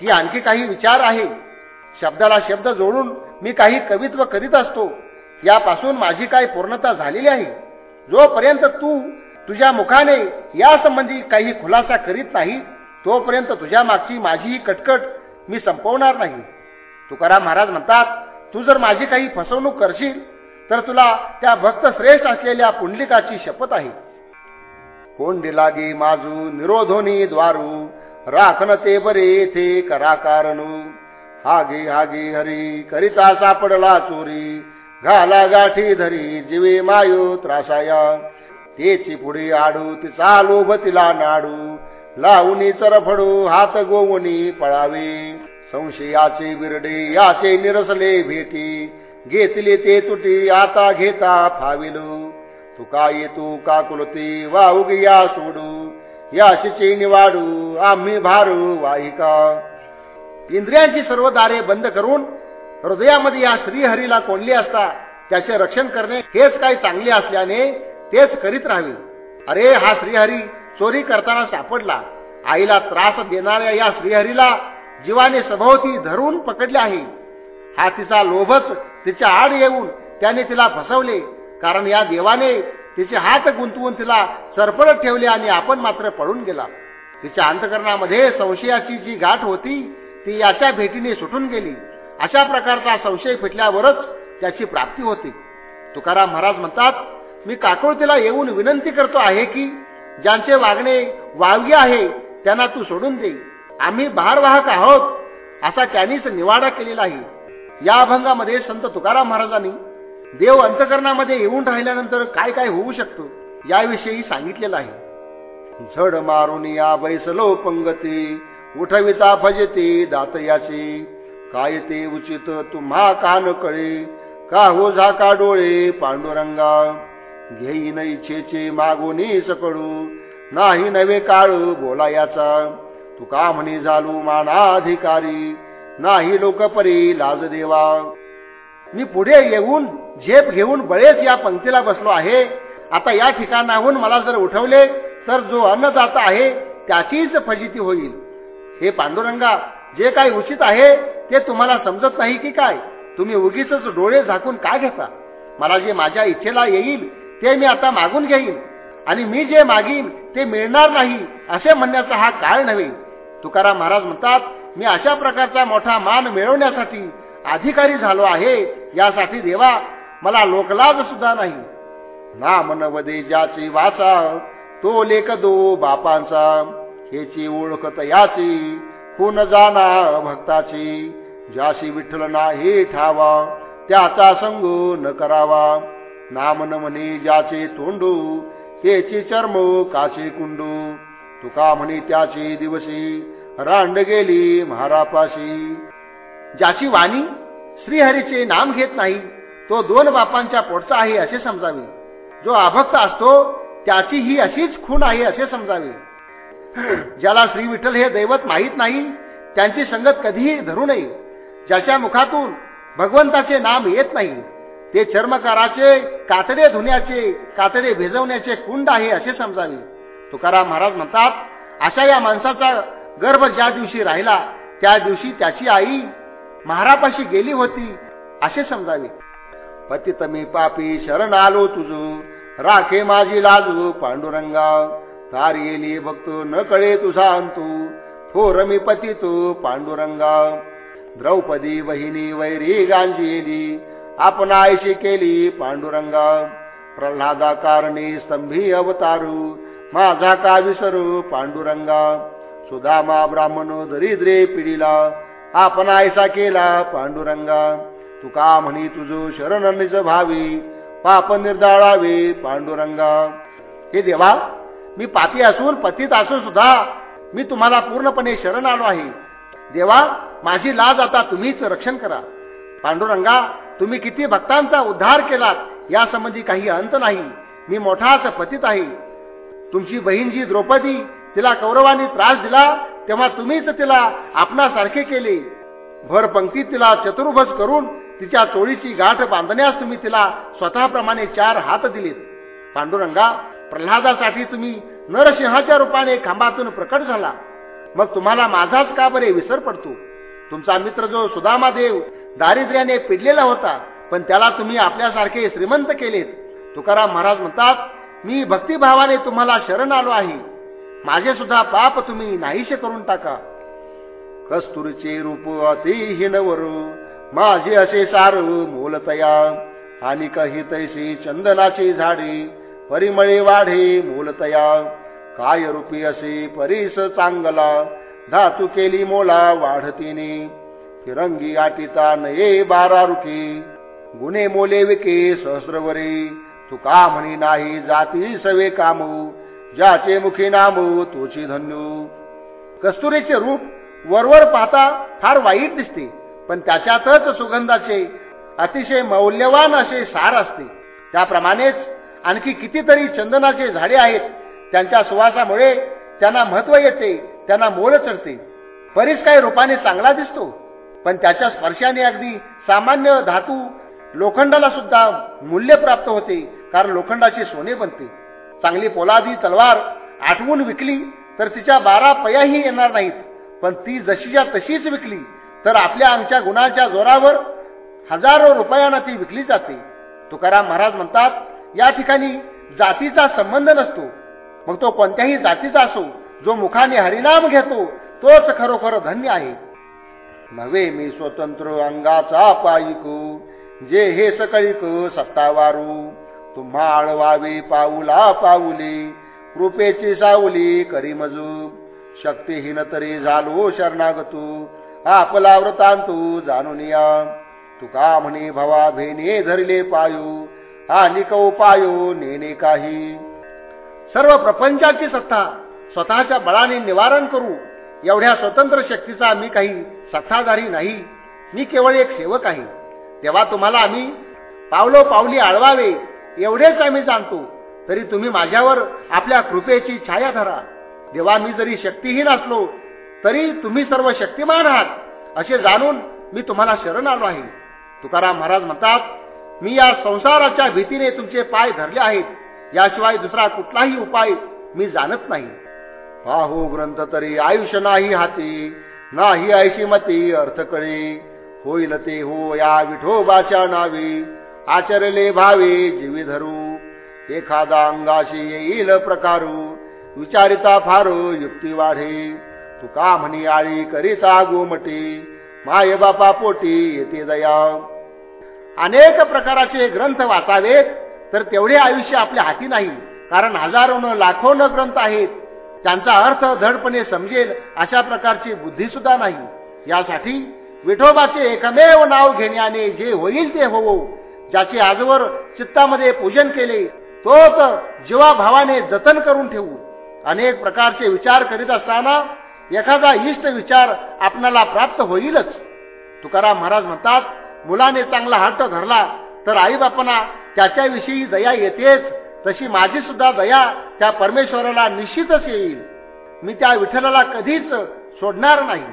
Speaker 1: की आणखी काही विचार आहे? शब्दाला शब्द जोडून मी काही कवित्व करीत असतो. यापासून माझी काय पूर्णता झालेली आहे? जोपर्यंत तू तुझ्या मुखाने यासंबंधी काही खुलासा करीत नाही तोपर्यंत तुझ्या मागची माझी ही कटकट मी संपवणार नाही. तुकाराम महाराज म्हणतात तू जर माझी काही फसवणूक करशील तर तुला त्या भक्त श्रेष्ठ असलेल्या पुंडलिकाची शपथ आहे. कोंडी गे माजू निरोधोनी द्वारू राखन ते बरे थे करा कारणू. हागे हागे हरी करिता सापडला चोरी घाला गाठी धरी जीवे मायो त्रासाया. तेची पुढे आडू तिचा लोभ तिला नाडू. लावणी चरफडू हात गोवणी पळावे. संशयाचे बिरडे याचे निरसले भेटी. घेतले ते तुटी आता घेता फाविलो. तुका येतो का कुलती वाहुग या सोडू. याशीचे निवाडू आम्ही भारू वाहिका. इंद्रियांची सर्व दारे बंद करून हृदयामध्ये या श्रीहरीला कोंडले असता त्याचे रक्षण करणे हेच काही चांगले असल्याने तेच करीत राहावे. अरे हा श्रीहरी चोरी करताना सापडला. आईला त्रास देणाऱ्या या श्रीहरीला जीवाने सभोवती धरून पकडले आहे. हा तिचा लोभच तिच्या आड येऊन त्याने तिला फसवले. कारण या देवाने तिचे हात गुंतवून तिला सरपडत ठेवले आणि आपण मात्र पळून गेला. तिच्या अंतकरणामध्ये संशयाची जी गाठ होती ती याच्या भेटीने सुटून गेली. अशा प्रकारचा संशय फिटल्यावरच त्याची प्राप्ती होते. तुकाराम महाराज म्हणतात मी काकुळतीला येऊन विनंती करतो आहे की ज्यांचे वागणे वावगे आहे त्यांना तू सोडून दे. आम्ही भारवाहक आहोत असा त्यांनीच निवाडा केलेला आहे. या अभंगामध्ये संत तुकाराम महाराजांनी देव अंतकरणामध्ये येऊन राहिल्यानंतर काय काय होऊ शकतो याविषयी सांगितलेलं आहे. झड मारून या बैसलो पंगती उठविता भजते दातयाची काय ते उचित तुम्हा कान कळे? का हो झाका डोळे पांडुरंगा? घेईन इच्छेचे मागोनी सकळू नाही नवे काळ बोलायाचा. तुका म्हणे झालू मानाधिकारी. नाही लोकपरी लाज देवा. मी पुढे येऊन झेप घेऊन बळेच या पंक्तीला बसलो आहे. आता या ठिकाणाहून मला जर उठवले तर जो अन्नदाता आहे त्याचीच फजिती होईल. हे पांडुरंगा जे काही उचित आहे ते तुम्हाला समजत नाही की काय? तुम्ही उगीच डोळे झाकून काय घेता? मला जे माझ्या इच्छेला येईल ते मी आता मागून घेईन. आणि मी जे मागीन ते मिळणार नाही असे म्हणण्याचा हा काळ नव्हे. तुकाराम महाराज म्हणतात मी अशा प्रकारचा मोठा मान मिळवण्यासाठी अधिकारी झालो आहे यासाठी देवा मला लोकलाज सुद्धा नाही. नाम नवदे ज्याची वाचा तो लेख दो बापांचा हेची ओळखत याची खून जाना भक्ताची? ज्याशी विठ्ठल नाही ठावा त्याचा संग न करावा. नाम न म्हणे ज्याचे तोंडू त्याची चर्म काचे कुंडू. तुका म्हणे त्याची दिवशी रांड गेली महारापाशी. ज्याची वाणी श्रीहरीचे नाम घेत नाही तो दोन बापांच्या पोटचा आहे असे समजावे. जो अभक्त असतो त्याची ही अशीच खून आहे असे समजावे. ज्याला श्री विठ्ठल हे दैवत माहीत नाही त्यांची संगत कधीही धरू नये. ज्याच्या मुखातून भगवंताचे नाम येत नाही ते चर्मकाराचे कातडे धुण्याचे कातडे भिजवण्याचे कुंड आहे असे समजावे. तुकाराम महाराज म्हणतात अशा या माणसाचा गर्भ ज्या दिवशी राहिला त्या दिवशी त्याची आई महारापाशी गेली होती असे समजावे. पतितमी पापी शरण आलो तुझ राखे माझी लाजू पांडुरंगा तार येली भक्त न कळे तुझा अंतू थोर मी पती तू पांडुरंगा। द्रौपदी बहिणी वैरी गांजीली आपण आयशी केली पांडुरंगा। प्रल्हादा कारणी स्तंभी अवतारू माझा का विसरू पांडुरंगा। सुदामा ब्राह्मण दरिद्रे पिढीला आपण आयसा केला पांडुरंगा। तुका म्हणी तुझो शरण निज भावी पाप निर्दाळावे पांडुरंगा। हे देवा मी पापी असून पतित असून सुद्धा मी तुम्हाला पूर्णपणे शरण आलो आहे. देवा माझी लाज आता तुम्हीच रक्षण करा. पांडुरंगा तुम्ही किती भक्तांचा उद्धार केलात यासंबंधी काही अंत नाही. मी मोठाच पतित आहे. तुमची बहीण जी द्रौपदी तिला कौरवानी त्रास दिला तेव्हा तुम्हीच तिला आपणासारखे केले. भर पंक्तीत तिला चतुर्भज करून तिच्या चोळीची गाठ बांधण्यास तुम्ही तिला स्वतःप्रमाणे चार हात दिलेत. पांडुरंगा प्रल्हादासाठी तुम्ही नरसिंहाच्या रूपाने खांबातून प्रकट झाला. मग तुम्हाला माझाच का बरे विसर पडतो? तुमचा मित्र जो सुदामादेव दारिद्र्याने पिडलेला होता पण त्याला तुम्ही आपल्यासारखे श्रीमंत केलेत. तुकाराम महाराज म्हणतात मी भक्तिभावाने तुम्हाला शरण आलो आहे. माझे सुद्धा पाप तुम्ही नाहीशे करून टाका. कस्तुरीचे रूप अतिहीनवर माझे असे सार मोलतया आणि काही तैसे चंदनाची झाडे परिमळी वाढे मूलतया. काय रूपी असे परीस चांगला. धातू केली मोला वाढतीने. फिरंगी आटिता नये बारा रुखी गुन्हे मोले विके सहस्रवरी. तुका म्हणी नाही जाती सवे कामू. ज्याचे मुखी नामू तोची धन्यू. कस्तुरीचे रूप वरवर पाहता फार वाईट दिसते पण त्याच्यातच सुगंधाचे अतिशय मौल्यवान असे सार असते. त्याप्रमाणेच आणखी कितीतरी चंदनाचे झाडे आहेत. त्यांच्या सुवासामुळे त्यांना महत्त्व येते त्यांना मोल चढते. बरीच काही रूपाने चांगला दिसतो पण त्याच्या स्पर्शाने अगदी सामान्य धातू लोखंडाला सुद्धा मूल्य प्राप्त होते कारण लोखंडाचे सोने बनते. चांगली पोलादी तलवार आठवून विकली तर तिच्या बारा पयाही येणार नाहीत. पण ती जशीच्या तशीच विकली तर आपल्या आमच्या गुणाच्या जोरावर हजारो रुपयांना ती विकली जाते. तुकाराम महाराज म्हणतात या ठिकाणी जातीचा संबंध नसतो. मग तो कोणत्याही जातीचा असो जो मुखाने हरिनाम घेतो तोच खरोखर धन्य आहे. नव्हे मी स्वतंत्र अंगाचा पायिकू जे हे सकळीक सत्तावारू. तुम्हा आळवावे पाऊला पाऊली कृपेची सावली करी मजू. शक्तीहीन तरी झालो शरणागतू आपला व्रतांतू जाणून या. तुका म्हणे भवा भेने धरले पायू अनेक पायो नेने काही. सर्व प्रपंचाची सत्ता स्वतःच्या बळाने निवारण करू. एवढ्या स्वतंत्र शक्तीचा मी काही सत्ताधारी नाही. मी केवळ एक सेवक आहे. तेव्हा तुम्हाला आम्ही पावलो पावली आळवावे एवढेच आम्ही जाणतो. तरी तुम्ही माझ्यावर आपल्या कृपेची छाया धरा. देवा मी जरी शक्तीहीन असलो तरी तुम्ही सर्व शक्तिमान आहात. असे जाणून मी तुम्हाला शरण आलो आहे. तुकाराम महाराज म्हणतात मी या संसाराच्या भीतीने तुमचे पाय धरले आहेत. याशिवाय दुसरा कुठलाही उपाय मी जाणत नाही. पाहू ग्रंथ तरी आयुष्य नाही हाती नाही ऐशी मती अर्थ कळे. होईल ते हो या विठोबाच्या नावी आचरले भावे जीवी धरू. एखादा अंगाशी येईल प्रकारू विचारिता फारू युक्ती वाढे. तुका म्हणी आळी करिता गोमटी माय बापा पोटी येते दया. अनेक प्रकाराचे ग्रंथ वाचावेत तर तेवढे आयुष्य आपल्या हाती नाही. कारण हजारो न लाखो न ग्रंथ आहेत. त्यांचा अर्थ धडपणे समजेल अशा प्रकारची बुद्धी सुद्धा नाही. यासाठी विठोबाचे एकमेव नाव घेण्याने जे होईल ते होवो. ज्याचे आजवर चित्तामध्ये पूजन केले तोच जीवाभावाने जतन करून ठेवू. अनेक प्रकारचे विचार करीत असताना एखादा इष्ट विचार आपणाला प्राप्त होईलच. तुकाराम महाराज म्हणतात मुलाने चांगला हट्ट धरला तर आई बापांना त्याच्याविषयी दया येतेच तशी माझी सुद्धा दया त्या परमेश्वराला निश्चितच येईल. मी त्या विठ्ठलाला कधीच सोडणार नाही.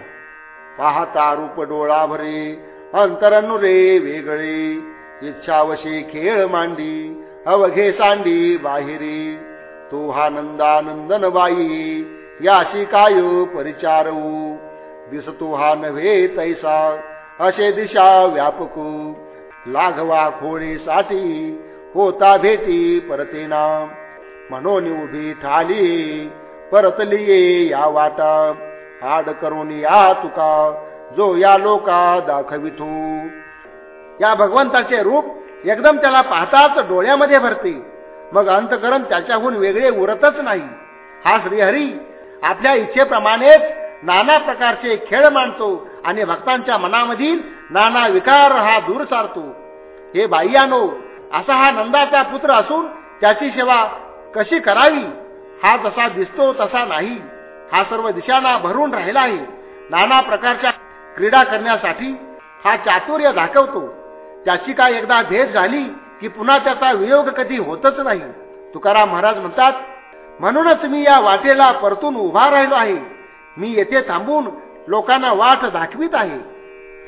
Speaker 1: पाहता रूप डोळा भरे अंतरनुरे वेगळे. इच्छावशी खेळ मांडी अवघे सांडी बाहेरी. तो हा नंदानंदन बाई याशी काय परिचारऊ दिसतो हा नव्हे तैसा. असे दिशा व्यापकू. लाघवा खोळीसाठी होता भेटी परतेना. म्हणून उभी ठाली परतली या वाटा. आड करून या तुका जो या लोका दाखवितो. या भगवंताचे रूप एकदम त्याला पाहताच डोळ्यामध्ये भरते. मग अंतकरण त्याच्याहून वेगळे उरतच नाही. हा श्रीहरी आपल्या इच्छेप्रमाणेच नाना प्रकारचे खेळ मांडतो आणि भक्तांच्या मनामधील नाना विकार हा दूर सारतो. हे बाह्यानो असा हा नंदाचा पुत्र असून त्याची सेवा कशी करावी हा जसा दिसतो तसा नाही. हा सर्व दिशांना भरून राहिला आहे. नाना प्रकारच्या क्रीडा करण्यासाठी हा चातुर्य दाखवतो. त्याची काय एकदा भेट झाली की पुन्हा त्याचा वियोग कधी होतच नाही. तुकाराम महाराज म्हणतात म्हणूनच मी या वाटेला परतून उभा राहिलो आहे. मी येथे थांबून लोकांना वाट दाखवित आहे.